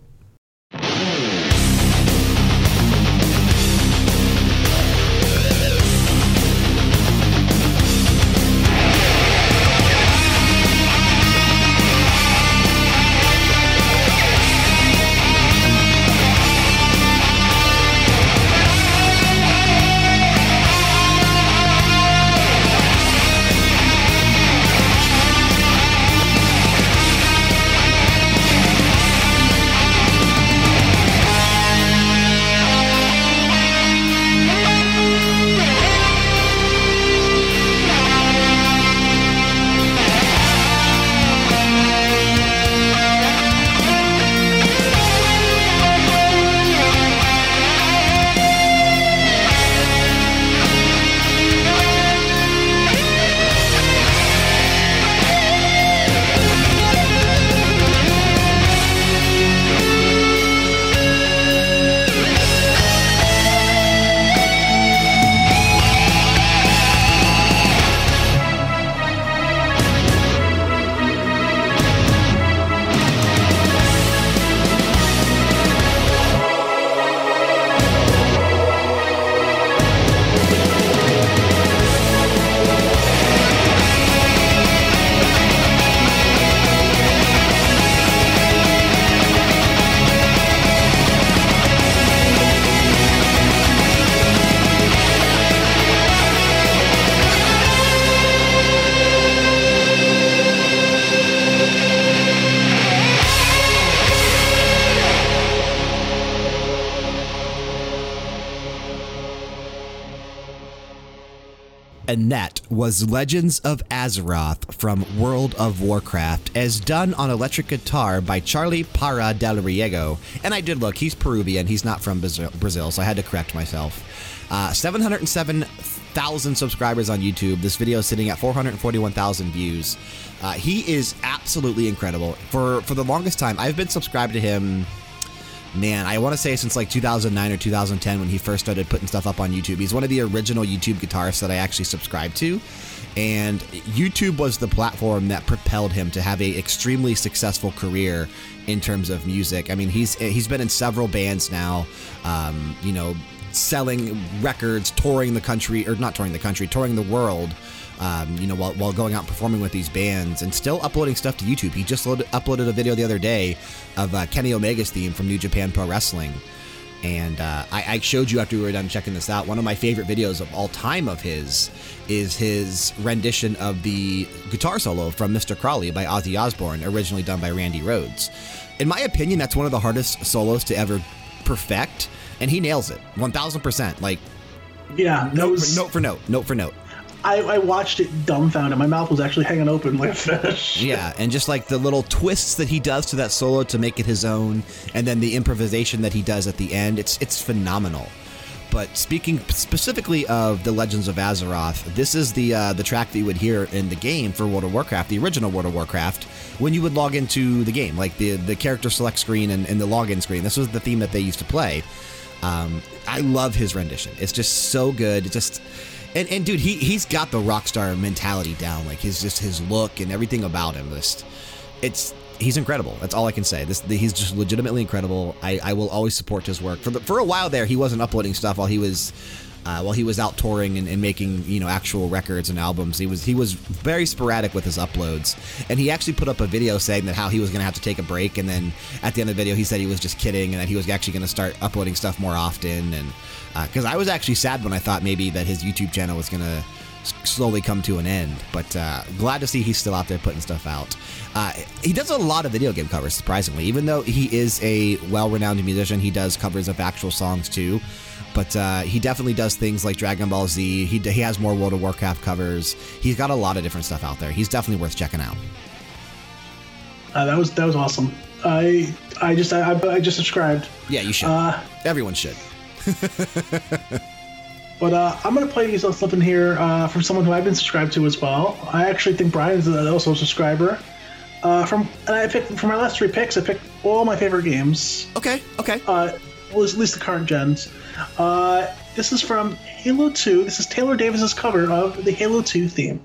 Was Legends of Azeroth from World of Warcraft, as done on electric guitar by Charlie Parra del Riego. And I did look, he's Peruvian, he's not from Brazil, so I had to correct myself. Uh, 707,000 subscribers on YouTube. This video is sitting at 441,000 views. Uh, he is absolutely incredible. For, for the longest time, I've been subscribed to him man, I want to say since like 2009 or 2010 when he first started putting stuff up on YouTube. He's one of the original YouTube guitarists that I actually subscribed to. And YouTube was the platform that propelled him to have a extremely successful career in terms of music. I mean, he's he's been in several bands now. Um, you know, selling records, touring the country, or not touring the country, touring the world um, you know, while, while going out performing with these bands and still uploading stuff to YouTube. He just loaded, uploaded a video the other day of uh, Kenny Omega's theme from New Japan Pro Wrestling. And uh, I, I, showed you after we were done checking this out. One of my favorite videos of all time of his is his rendition of the guitar solo from Mr. Crowley by Ozzy Osbourne, originally done by Randy Rhoads. In my opinion, that's one of the hardest solos to ever perfect, and he nails it 1000%. Like, yeah, note for, note for note, note for note. I, I, watched it dumbfounded. My mouth was actually hanging open like a fish. Yeah, and just like the little twists that he does to that solo to make it his own, and then the improvisation that he does at the end, it's it's phenomenal. But speaking specifically of the Legends of Azeroth, this is the uh, the track that you would hear in the game for World of Warcraft, the original World of Warcraft, when you would log into the game, like the the character select screen and, and the login screen. This was the theme that they used to play. Um, I love his rendition. It's just so good. It just and, and dude, he, he's got the rock star mentality down. Like his just his look and everything about him. Just, it's he's incredible. That's all I can say. This he's just legitimately incredible. I, I will always support his work. For the, for a while there, he wasn't uploading stuff while he was uh, while he was out touring and, and, making you know actual records and albums. He was he was very sporadic with his uploads, and he actually put up a video saying that how he was going to have to take a break, and then at the end of the video he said he was just kidding and that he was actually going to start uploading stuff more often. And because uh, I was actually sad when I thought maybe that his YouTube channel was going to slowly come to an end. But uh, glad to see he's still out there putting stuff out. Uh, he does a lot of video game covers, surprisingly. Even though he is a well renowned musician, he does covers of actual songs too but uh, he definitely does things like Dragon Ball Z. He, he has more World of Warcraft covers. He's got a lot of different stuff out there. He's definitely worth checking out. Uh, that was that was awesome. I I just I, I just subscribed. Yeah, you should. Uh, Everyone should. (laughs) But uh, I'm going to play you something here uh, from someone who I've been subscribed to as well. I actually think Brian's also a subscriber. Uh, from and I picked for my last three picks, I picked all my favorite games. Okay, okay. Uh, well, at least the current gens. Uh, this is from Halo 2. This is Taylor Davis's cover of the Halo 2 theme.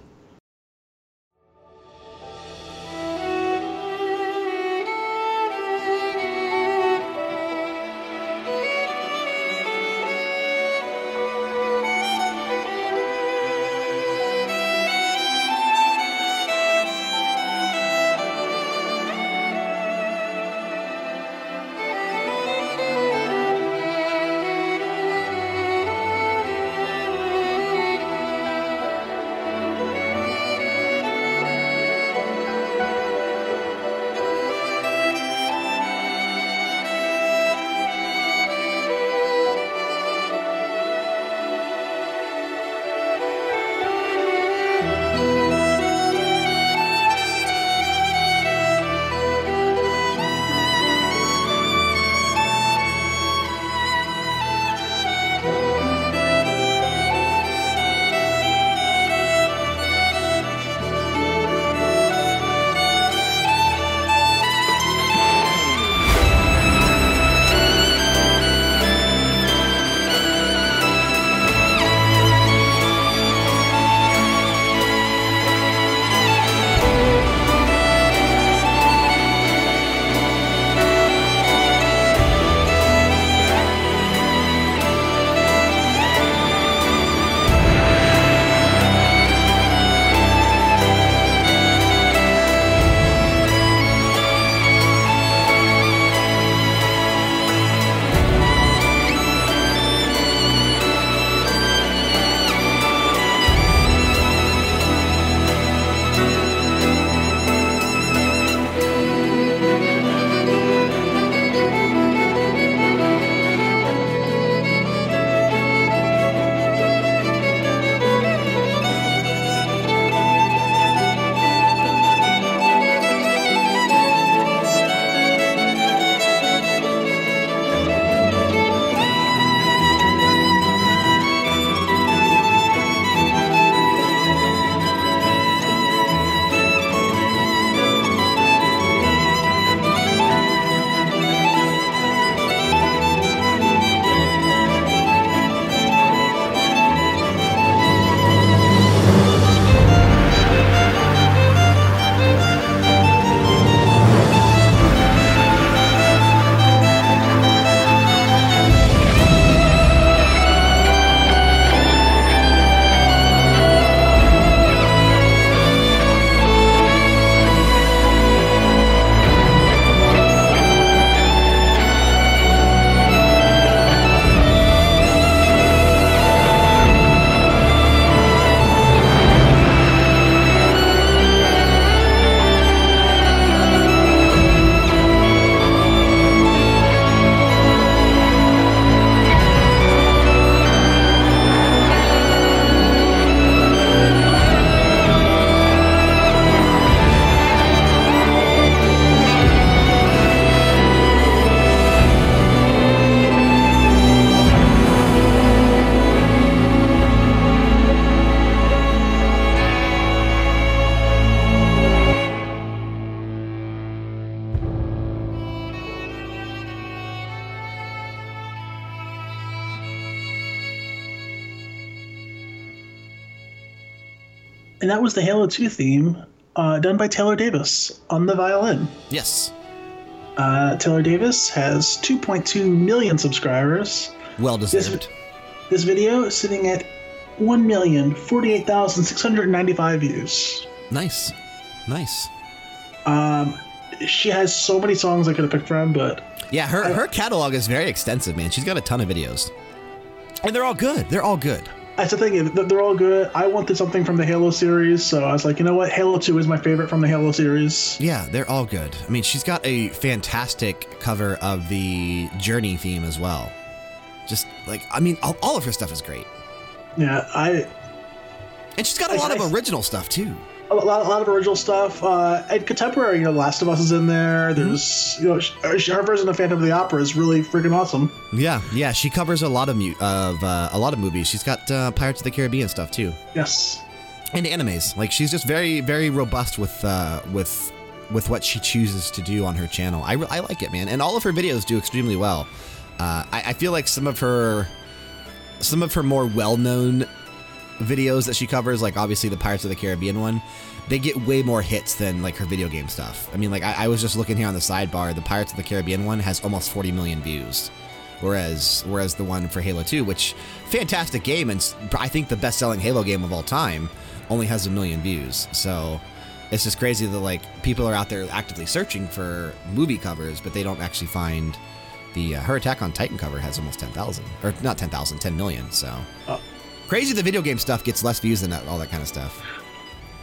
That was the Halo 2 theme uh, done by Taylor Davis on the violin. Yes. Uh, Taylor Davis has 2.2 million subscribers. Well deserved. This video is sitting at 1,048,695 views. Nice. Nice. Um, she has so many songs I could have picked from, but Yeah, her, her catalog is very extensive, man. She's got a ton of videos. And they're all good. They're all good. That's the thing. They're all good. I wanted something from the Halo series, so I was like, you know what? Halo 2 is my favorite from the Halo series. Yeah, they're all good. I mean, she's got a fantastic cover of the Journey theme as well. Just like, I mean, all, all of her stuff is great. Yeah, I And she's got a I- lot I- of original stuff too. A lot, a lot of original stuff. Uh, and contemporary, you know, The Last of Us is in there. Mm-hmm. There's, you know, her version of Phantom of the Opera is really freaking awesome. Yeah, yeah. She covers a lot of mu- of uh, a lot of movies. She's got uh, Pirates of the Caribbean stuff too, Yes. and animes. Like she's just very, very robust with uh, with with what she chooses to do on her channel. I, I like it, man. And all of her videos do extremely well. Uh, I, I feel like some of her some of her more well known videos that she covers, like obviously the Pirates of the Caribbean one, they get way more hits than like her video game stuff. I mean, like I, I was just looking here on the sidebar, the Pirates of the Caribbean one has almost 40 million views. Whereas, whereas the one for Halo 2, which fantastic game and I think the best-selling Halo game of all time, only has a million views. So it's just crazy that like people are out there actively searching for movie covers, but they don't actually find the uh, her Attack on Titan cover has almost 10,000 or not 10,000, 10 million. So crazy the video game stuff gets less views than that, all that kind of stuff.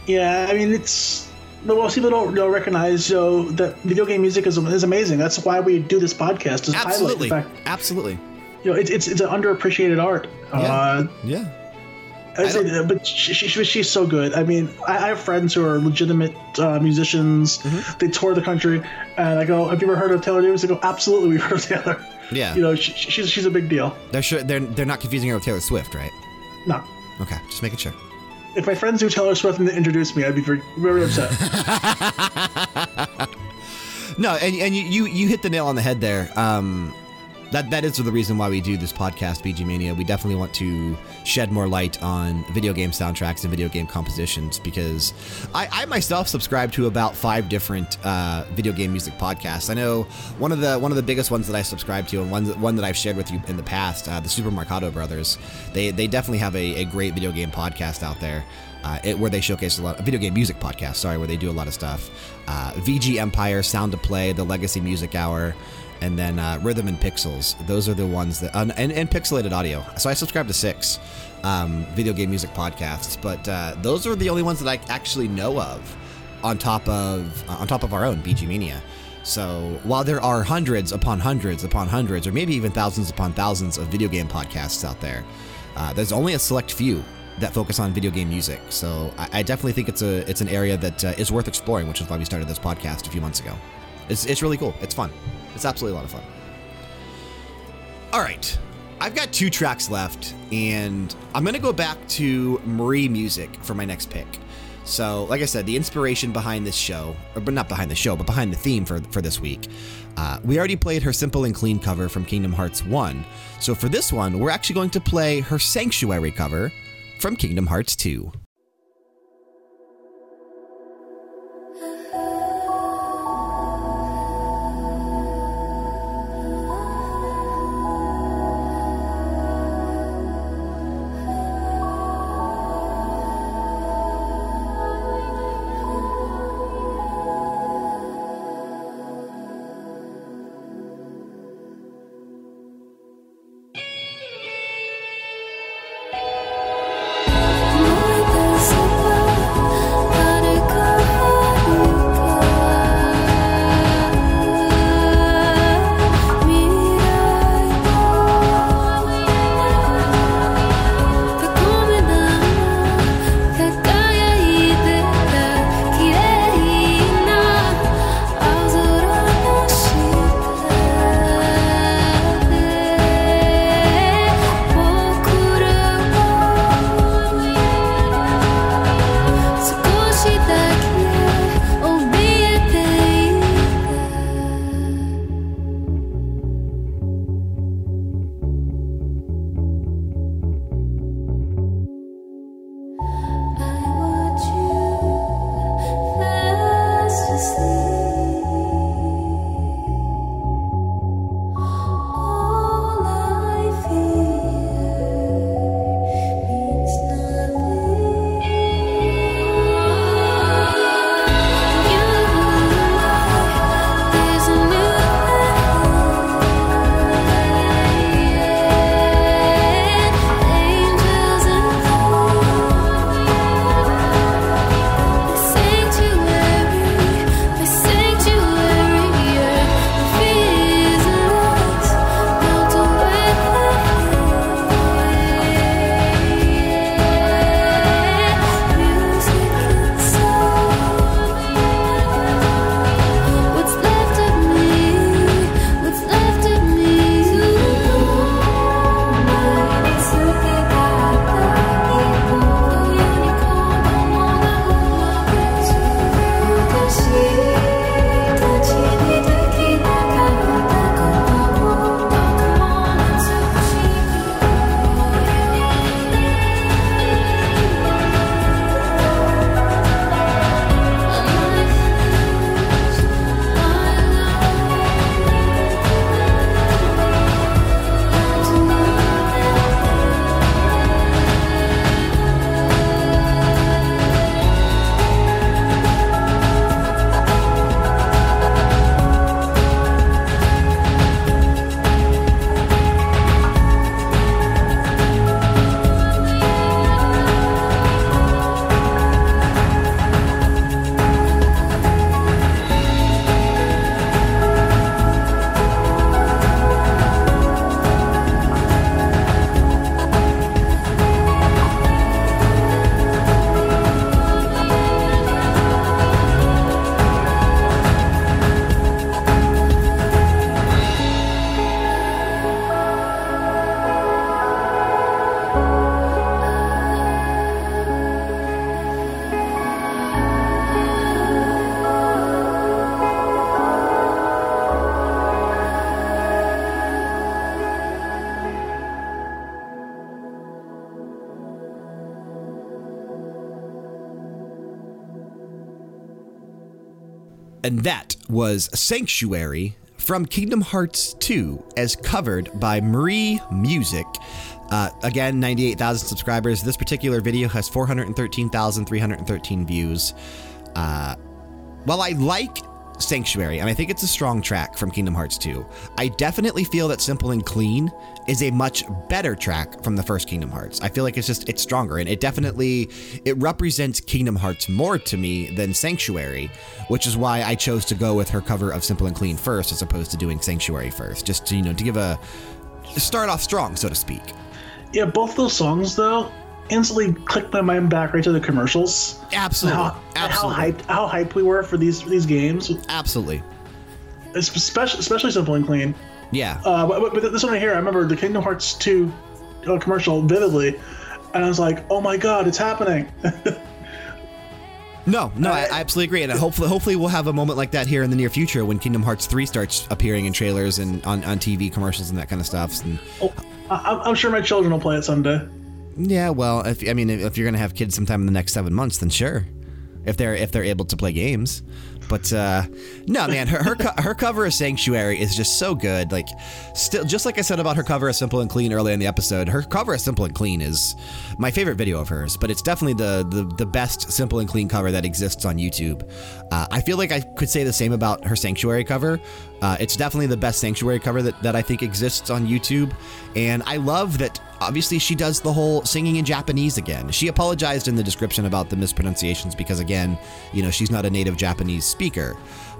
Yeah, I mean, it's. Most people don't, don't recognize, you know, that video game music is, is amazing. That's why we do this podcast. Absolutely, Highlight fact, absolutely. you know, it's, it's, it's an underappreciated art. Uh, Yeah. I say, but she, she, she's so good. I mean, I, I have friends who are legitimate uh, musicians. Mm-hmm. They tour the country, and I go, "Have you ever heard of Taylor Davis?" They go, "Absolutely, we've heard of Taylor." Yeah. You know, she, she's she's a big deal. They're sure they're they're not confusing her with Taylor Swift, right? No, Okay, just making sure. if my friends knew Taylor Swift and they introduced me, I'd be very, very upset. (laughs) (laughs) No, and, and you, you you hit the nail on the head there. Um, that that is the reason why we do this podcast, BG Mania. We definitely want to shed more light on video game soundtracks and video game compositions because I, I myself subscribe to about five different uh, video game music podcasts. I know one of the one of the biggest ones that I subscribe to, and one one that I've shared with you in the past, uh, the Super Marcato Brothers. They they definitely have a, a great video game podcast out there. Uh, it, where they showcase a lot of video game music podcast, sorry, where they do a lot of stuff. Uh, VG Empire, Sound to Play, the Legacy Music Hour, and then uh, Rhythm and Pixels. Those are the ones that, and, and, and Pixelated Audio. So I subscribe to six um, video game music podcasts, but uh, those are the only ones that I actually know of on top of uh, on top of our own BG Mania. So while there are hundreds upon hundreds upon hundreds, or maybe even thousands upon thousands of video game podcasts out there, uh, there's only a select few that focus on video game music. So I, I definitely think it's a it's an area that uh, is worth exploring, which is why we started this podcast a few months ago. It's it's really cool. It's fun. It's absolutely a lot of fun. All right. I've got two tracks left, and I'm going to go back to Marie music for my next pick. So, like I said, the inspiration behind this show, or but not behind the show, but behind the theme for, for this week, uh, we already played her Simple and Clean cover from Kingdom Hearts 1. So, for this one, we're actually going to play her Sanctuary cover from Kingdom Hearts 2. And that was Sanctuary from Kingdom Hearts 2, as covered by Marie Music. Uh, again, 98,000 subscribers. This particular video has 413,313 views. Uh, while I like Sanctuary, and I think it's a strong track from Kingdom Hearts 2, I definitely feel that Simple and Clean is a much better track from the first Kingdom Hearts. I feel like it's just, it's stronger, and it definitely, it represents Kingdom Hearts more to me than Sanctuary, which is why I chose to go with her cover of Simple and Clean first as opposed to doing Sanctuary first, just to, you know, to give a, start off strong, so to speak. Yeah, both those songs though instantly clicked my mind back right to the commercials. Absolutely. How, and how hyped how hyped we were for these for these games, Absolutely. especially especially Simple and Clean. Yeah. Uh, but, but this one right here, I remember the Kingdom Hearts 2 uh, commercial vividly, and I was like, "Oh my god, it's happening!" (laughs) No, no, I, I absolutely agree, and hopefully, hopefully, we'll have a moment like that here in the near future when Kingdom Hearts three starts appearing in trailers and on, on TV commercials and that kind of stuff. And oh, I'm sure my children will play it someday. Yeah, well, if I mean, if you're gonna have kids sometime in the next seven months, then sure, if they're if they're able to play games. But uh, no, man, her her, co- her cover of Sanctuary is just so good. Like, still, just like I said about her cover of Simple and Clean earlier in the episode, her cover of Simple and Clean is my favorite video of hers. But it's definitely the the, the best Simple and Clean cover that exists on YouTube. Uh, I feel like I could say the same about her Sanctuary cover. Uh, it's definitely the best Sanctuary cover that, that I think exists on YouTube. And I love that obviously she does the whole singing in Japanese again. She apologized in the description about the mispronunciations because, again, you know, she's not a native Japanese speaker.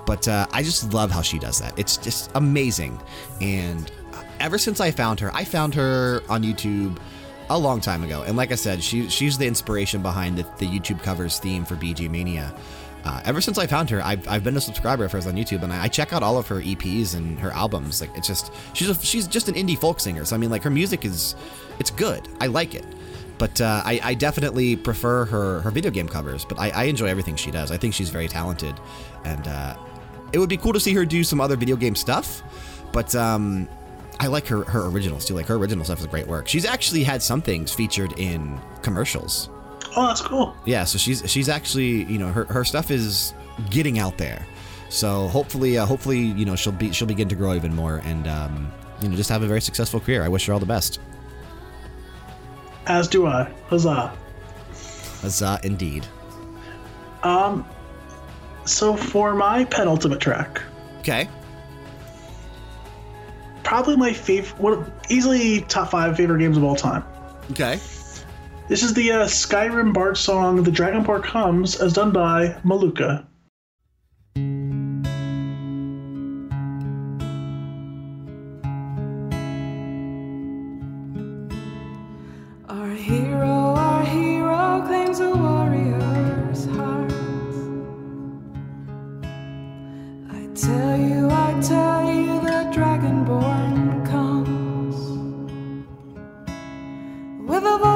But uh, I just love how she does that. It's just amazing. And ever since I found her, I found her on YouTube a long time ago. And like I said, she, she's the inspiration behind the, the YouTube covers theme for BG Mania. Uh, ever since I found her, I've, I've been a subscriber of hers on YouTube, and I, I check out all of her EPs and her albums. Like it's just she's a, she's just an indie folk singer. So I mean, like her music is it's good. I like it, but uh, I, I definitely prefer her her video game covers. But I, I enjoy everything she does. I think she's very talented, and uh, it would be cool to see her do some other video game stuff. But um, I like her her originals too. Like her original stuff is great work. She's actually had some things featured in commercials. Oh, that's cool. Yeah, so she's she's actually you know her, her stuff is getting out there. So hopefully uh, hopefully you know she'll be she'll begin to grow even more and um, you know just have a very successful career. I wish her all the best. As do I. Huzzah. Huzzah, indeed. Um, so for my penultimate track, Okay. probably my favorite, one easily top five favorite games of all time. Okay. This is the uh, Skyrim Bard song "The Dragonborn Comes," as done by Malukah. Our hero, our hero claims a warrior's heart. I tell you, I tell you,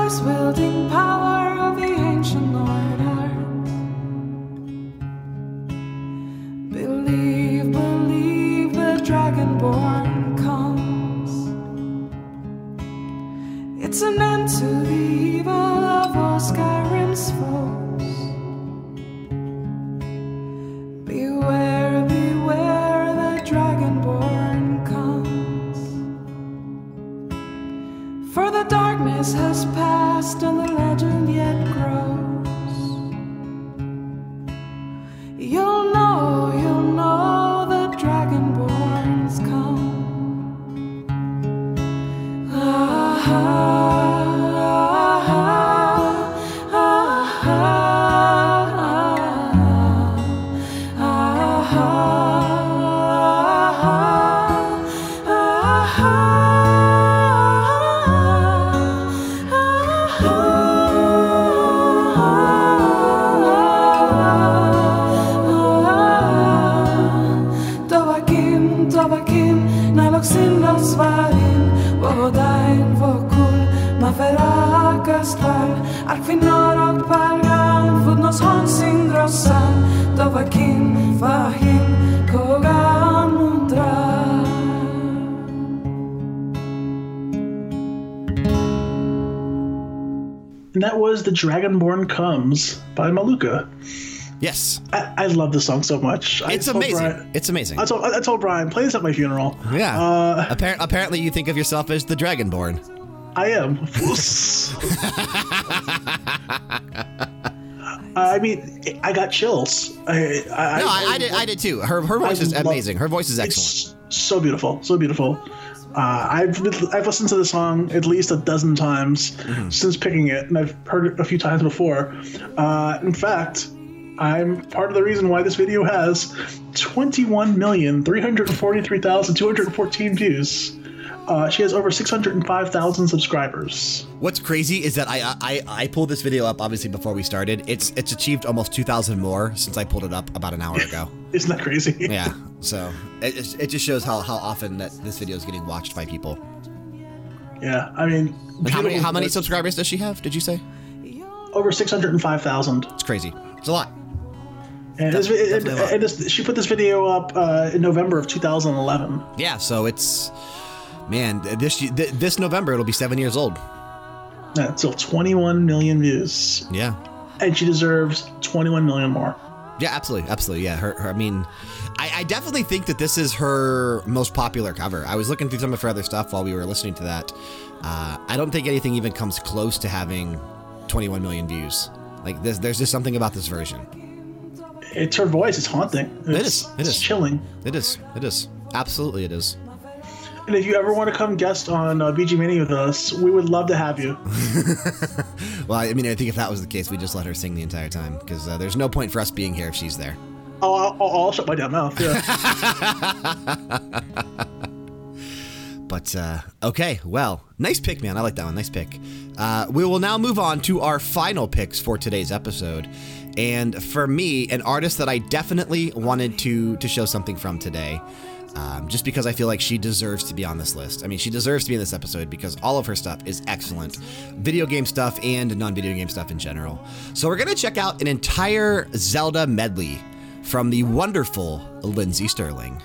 with a voice wielding power of the ancient Nord art. Believe, believe, the dragonborn comes. It's an end to the and maferakas tal, arfinorok pargan, fudnos honsin grossan, tovakin, fahim, kogan mudra. And that was "The Dragonborn Comes" by Malukah. Yes, I, I love this song so much. It's told amazing. Brian- It's amazing. I told, I told Brian, play this at my funeral. Yeah. Uh, Appar- apparently, you think of yourself as the Dragonborn. I am. (laughs) I mean, I got chills. I, I, No, I, I did. I did too. Her her voice is love- amazing. Her voice is excellent. It's so beautiful, so beautiful. Uh, I've I've listened to the song at least a dozen times Mm-hmm. since picking it, and I've heard it a few times before. Uh, in fact, I'm part of the reason why this video has 21,343,214 views. Uh, she has over 605,000 subscribers. What's crazy is that I, I I pulled this video up obviously before we started. It's it's achieved almost 2,000 more since I pulled it up about an hour ago. (laughs) Isn't that crazy? yeah. So it, it- it just shows how, how often that this video is getting watched by people. Yeah, I mean, how many how many subscribers does she have? Did you say? Over 605,000. It's crazy. It's a lot. And, this, and, a lot. and this, she put this video up uh, in November of 2011. Yeah. So it's man this this November it'll be seven years old. That's still 21 million views, Yeah. and she deserves 21 million more. Yeah, absolutely, absolutely. Yeah, her, her I mean, I, I definitely think that this is her most popular cover. I was looking through some of her other stuff while we were listening to that. Uh, I don't think anything even comes close to having 21 million views. Like, there's, there's just something about this version. It's her voice; it's haunting. It's, is, it it's is. chilling. It is, it is. Absolutely, it is. And if you ever want to come guest on uh, BG Mania with us, we would love to have you. (laughs) Well, I mean, I think if that was the case, we just let her sing the entire time because uh, there's no point for us being here if she's there. Oh, I'll, I'll, I'll shut my damn mouth. Yeah. (laughs) But uh, okay, well, nice pick, man. I like that one. Nice pick. Uh, we will now move on to our final picks for today's episode. And for me, an artist that I definitely wanted to to show something from today, um, just because I feel like she deserves to be on this list. I mean, she deserves to be in this episode because all of her stuff is excellent, video game stuff and non-video game stuff in general. So we're gonna check out an entire Zelda medley from the wonderful Lindsey Stirling.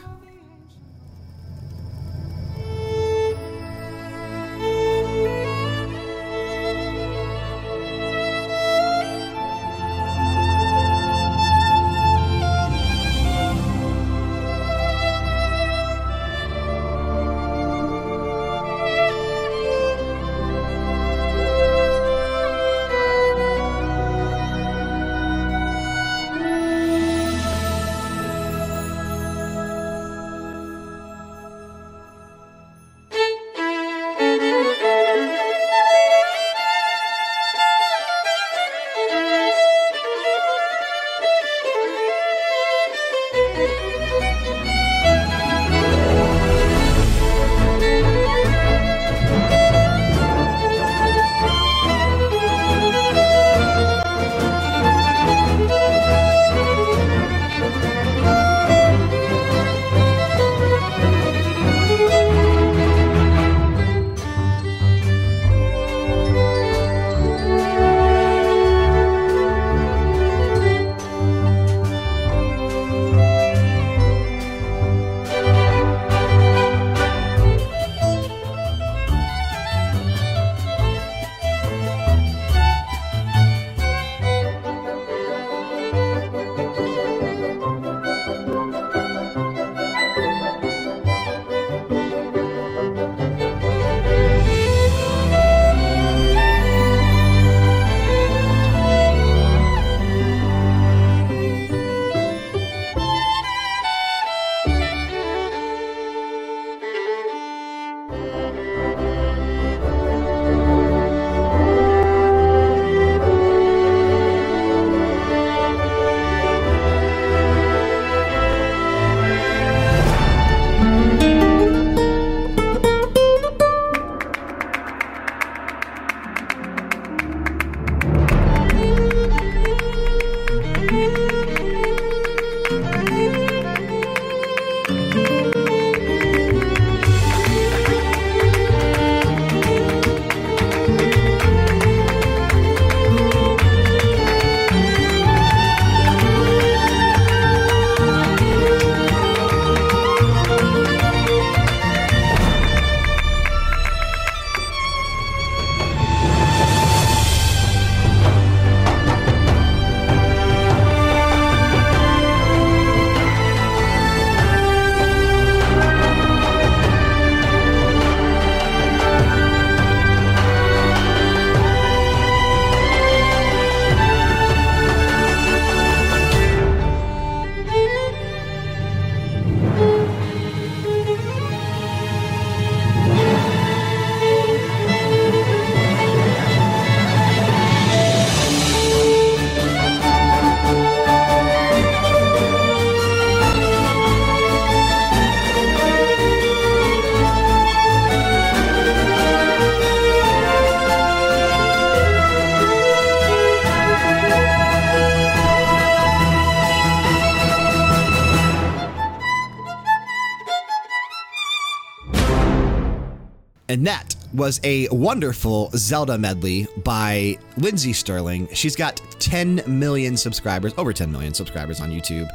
Was a wonderful Zelda medley by Lindsey Stirling. She's got 10 million subscribers, over 10 million subscribers on YouTube.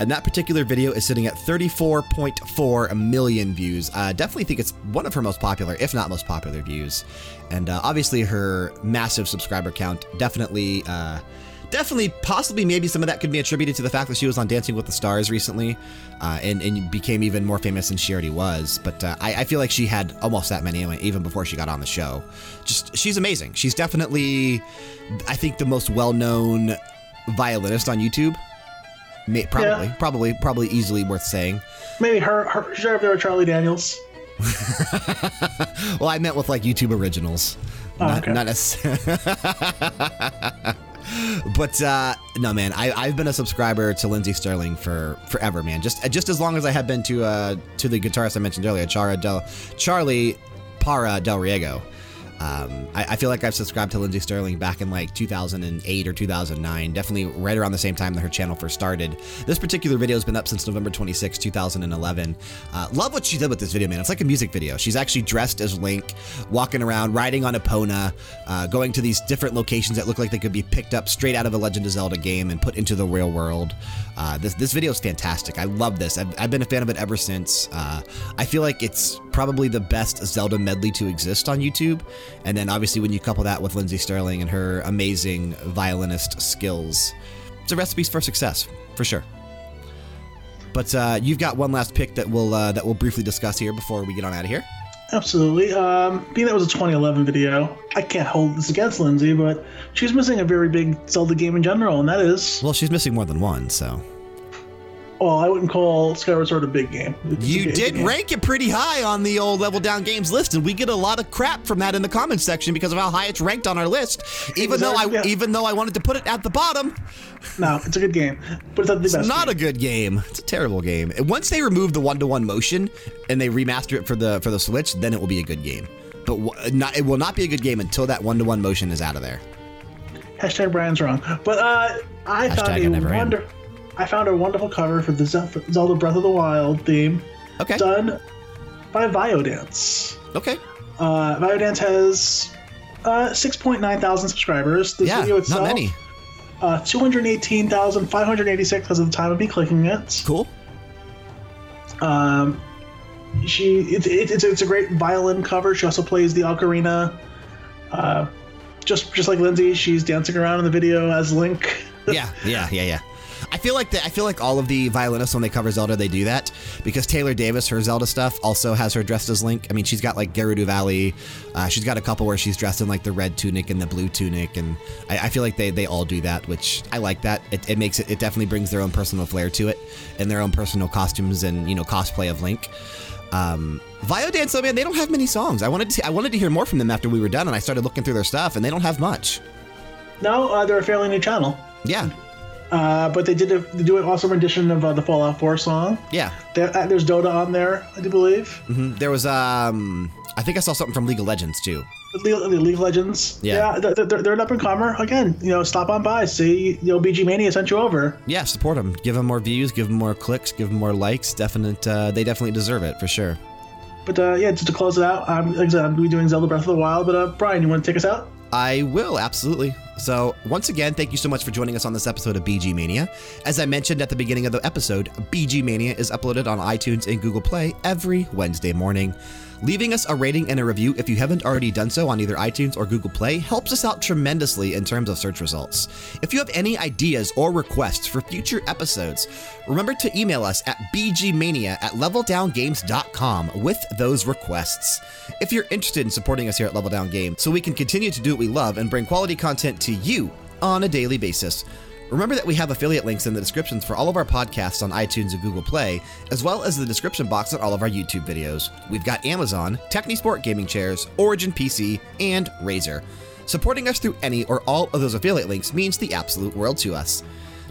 And that particular video is sitting at 34.4 million views. Uh, definitely think it's one of her most popular, if not most popular views. And uh, obviously, her massive subscriber count definitely. Uh, definitely, possibly, maybe some of that could be attributed to the fact that she was on Dancing with the Stars recently uh, and, and became even more famous than she already was. But uh, I, I feel like she had almost that many even before she got on the show. Just, she's amazing. She's definitely, I think, the most well known violinist on YouTube. May, probably, Yeah. probably, probably easily worth saying. Maybe her, her she's right up there with Charlie Daniels. (laughs) Well, I meant with like YouTube originals, Oh, not, okay. not necessarily. (laughs) but uh, no, man, I, I've been a subscriber to Lindsey Stirling for forever, man. Just just as long as I have been to uh, to the guitarist I mentioned earlier, Chara Del Charlie Parra del Riego. Um, I, I feel like I've subscribed to Lindsey Stirling back in like 2008 or 2009, definitely right around the same time that her channel first started. This particular video has been up since November 26, 2011. Uh, love what she did with this video, man. It's like a music video. She's actually dressed as Link, walking around, riding on Epona, uh, going to these different locations that look like they could be picked up straight out of a Legend of Zelda game and put into the real world. Uh, this, this video is fantastic. I love this. I've, I've been a fan of it ever since. Uh, I feel like it's probably the best Zelda medley to exist on YouTube. And then obviously, when you couple that with Lindsey Stirling and her amazing violinist skills, it's a recipe for success, for sure. But uh, you've got one last pick that we'll uh, that we'll briefly discuss here before we get on out of here. Absolutely. Um, being that was a 2011 video, I can't hold this against Lindsey, but she's missing a very big Zelda game in general, and that is, Well, she's missing more than one, so well, I wouldn't call Skyward Sword a big game. It's you ga- did game. rank it pretty high on the old level down games list, and we get a lot of crap from that in the comments section because of how high it's ranked on our list. Even though I yeah. even though I wanted to put it at the bottom, No, it's a good game, but it's not the It's best. not game. a good game. It's a terrible game. Once they remove the one-to-one motion and they remaster it for the for the Switch, then it will be a good game. But w- not, it will not be a good game until that one-to-one motion is out of there. Hashtag Brian's wrong. But uh, I Hashtag found a never am. I found a wonderful cover for the Zelda Breath of the Wild theme, Okay. done by Viodance. Okay. Uh, Viodance has uh, 6.9 thousand subscribers. This Yeah. video itself, Not many. Uh, 218,586 as of the time of me clicking it. Cool. Um, she it, it, it's it's a great violin cover. She also plays the ocarina. Uh, just just like Lindsey, she's dancing around in the video as Link. (laughs) Yeah. Yeah. Yeah. Yeah. I feel like the, I feel like all of the violinists when they cover Zelda they do that because Taylor Davis her Zelda stuff also has her dressed as Link. I mean she's got like Gerudo Valley, uh, she's got a couple where she's dressed in like the red tunic and the blue tunic, and I, I feel like they, they all do that, which I like that. It, it makes it it definitely brings their own personal flair to it and their own personal costumes and you know cosplay of Link. Um, Viodance, though, man, they don't have many songs. I wanted to I wanted to hear more from them after we were done, and I started looking through their stuff, and they don't have much. No, uh, they're a fairly new channel. Yeah, Uh, but they did a, they do an awesome rendition of uh, the Fallout 4 song. yeah. There, uh, there's Dota on there, I do believe. Mhm. There was um, I think I saw something from League of Legends too. League, League of Legends. Yeah. they're, they're, they're an up and comer. Again, you know, stop on by. See, you know, BG Mania sent you over. Yeah, support them. Give them more views. Give them more clicks. Give them more likes. Definite. Uh, they definitely deserve it for sure. But uh, yeah, just to close it out, I'm, like I said, I'm going to be doing Zelda Breath of the Wild. But uh, Brian, you want to take us out? I will, absolutely. So, once again, thank you so much for joining us on this episode of BG Mania. As I mentioned at the beginning of the episode, BG Mania is uploaded on iTunes and Google Play every Wednesday morning. Leaving us a rating and a review if you haven't already done so on either iTunes or Google Play helps us out tremendously in terms of search results. If you have any ideas or requests for future episodes, remember to email us at bgmania at leveldowngames.com with those requests. If you're interested in supporting us here at Level Down Games so we can continue to do what we love and bring quality content to you on a daily basis, Remember that we have affiliate links in the descriptions for all of our podcasts on iTunes and Google Play, as well as the description box on all of our YouTube videos. We've got Amazon, Technisport Gaming Chairs, Origin PC, and Razer. Supporting us through any or all of those affiliate links means the absolute world to us.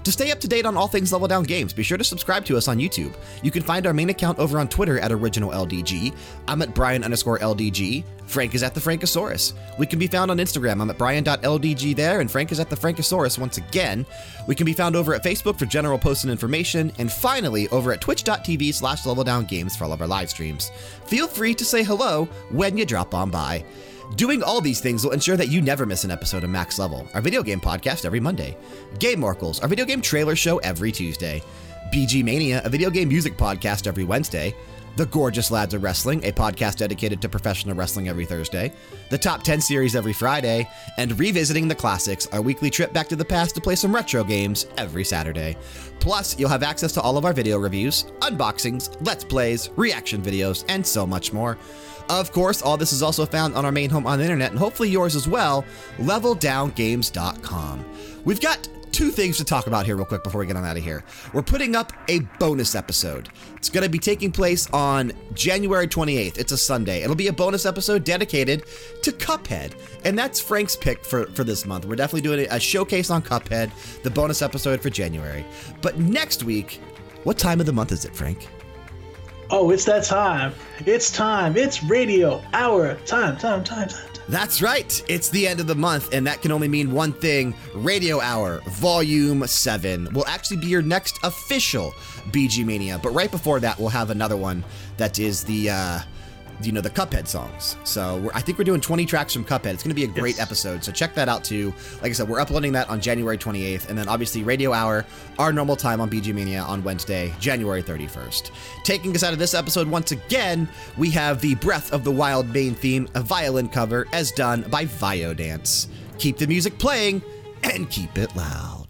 To stay up to date on all things Level Down Games, be sure to subscribe to us on YouTube. You can find our main account over on Twitter at OriginalLDG. I'm at Brian underscore LDG. Frank is at the Frankosaurus. We can be found on Instagram. I'm at Brian.LDG there, and Frank is at the Frankosaurus once again. We can be found over at Facebook for general posts and information, and finally over at twitch.tv slash level down games for all of our live streams. Feel free to say hello when you drop on by. Doing all these things will ensure that you never miss an episode of Max Level, our video game podcast every Monday. Game Oracles, our video game trailer show every Tuesday. BG Mania, a video game music podcast every Wednesday. The Gorgeous Lads of Wrestling, a podcast dedicated to professional wrestling every Thursday. The Top 10 series every Friday. And Revisiting the Classics, our weekly trip back to the past to play some retro games every Saturday. Plus, you'll have access to all of our video reviews, unboxings, let's plays, reaction videos, and so much more. Of course, all this is also found on our main home on the internet, and hopefully yours as well, leveldowngames.com. We've got two things to talk about here, real quick, before we get on out of here. We're putting up a bonus episode. It's going to be taking place on January 28th. It's a Sunday. It'll be a bonus episode dedicated to Cuphead. And that's Frank's pick for, for this month. We're definitely doing a showcase on Cuphead, the bonus episode for January. But next week, what time of the month is it, Frank? Oh, it's that time. It's time. It's radio hour. Time, time, time, time. That's right. It's the end of the month, and that can only mean one thing Radio Hour, Volume 7 will actually be your next official BG Mania. But right before that, we'll have another one that is the. Uh, you know, the Cuphead songs. So we're, I think we're doing 20 tracks from Cuphead. It's going to be a great Yes. episode. So check that out too. Like I said, we're uploading that on January 28th. And then obviously Radio Hour, our normal time on BG Mania on Wednesday, January 31st. Taking us out of this episode once again, we have the Breath of the Wild main theme, a violin cover as done by Viodance. Keep the music playing and keep it loud.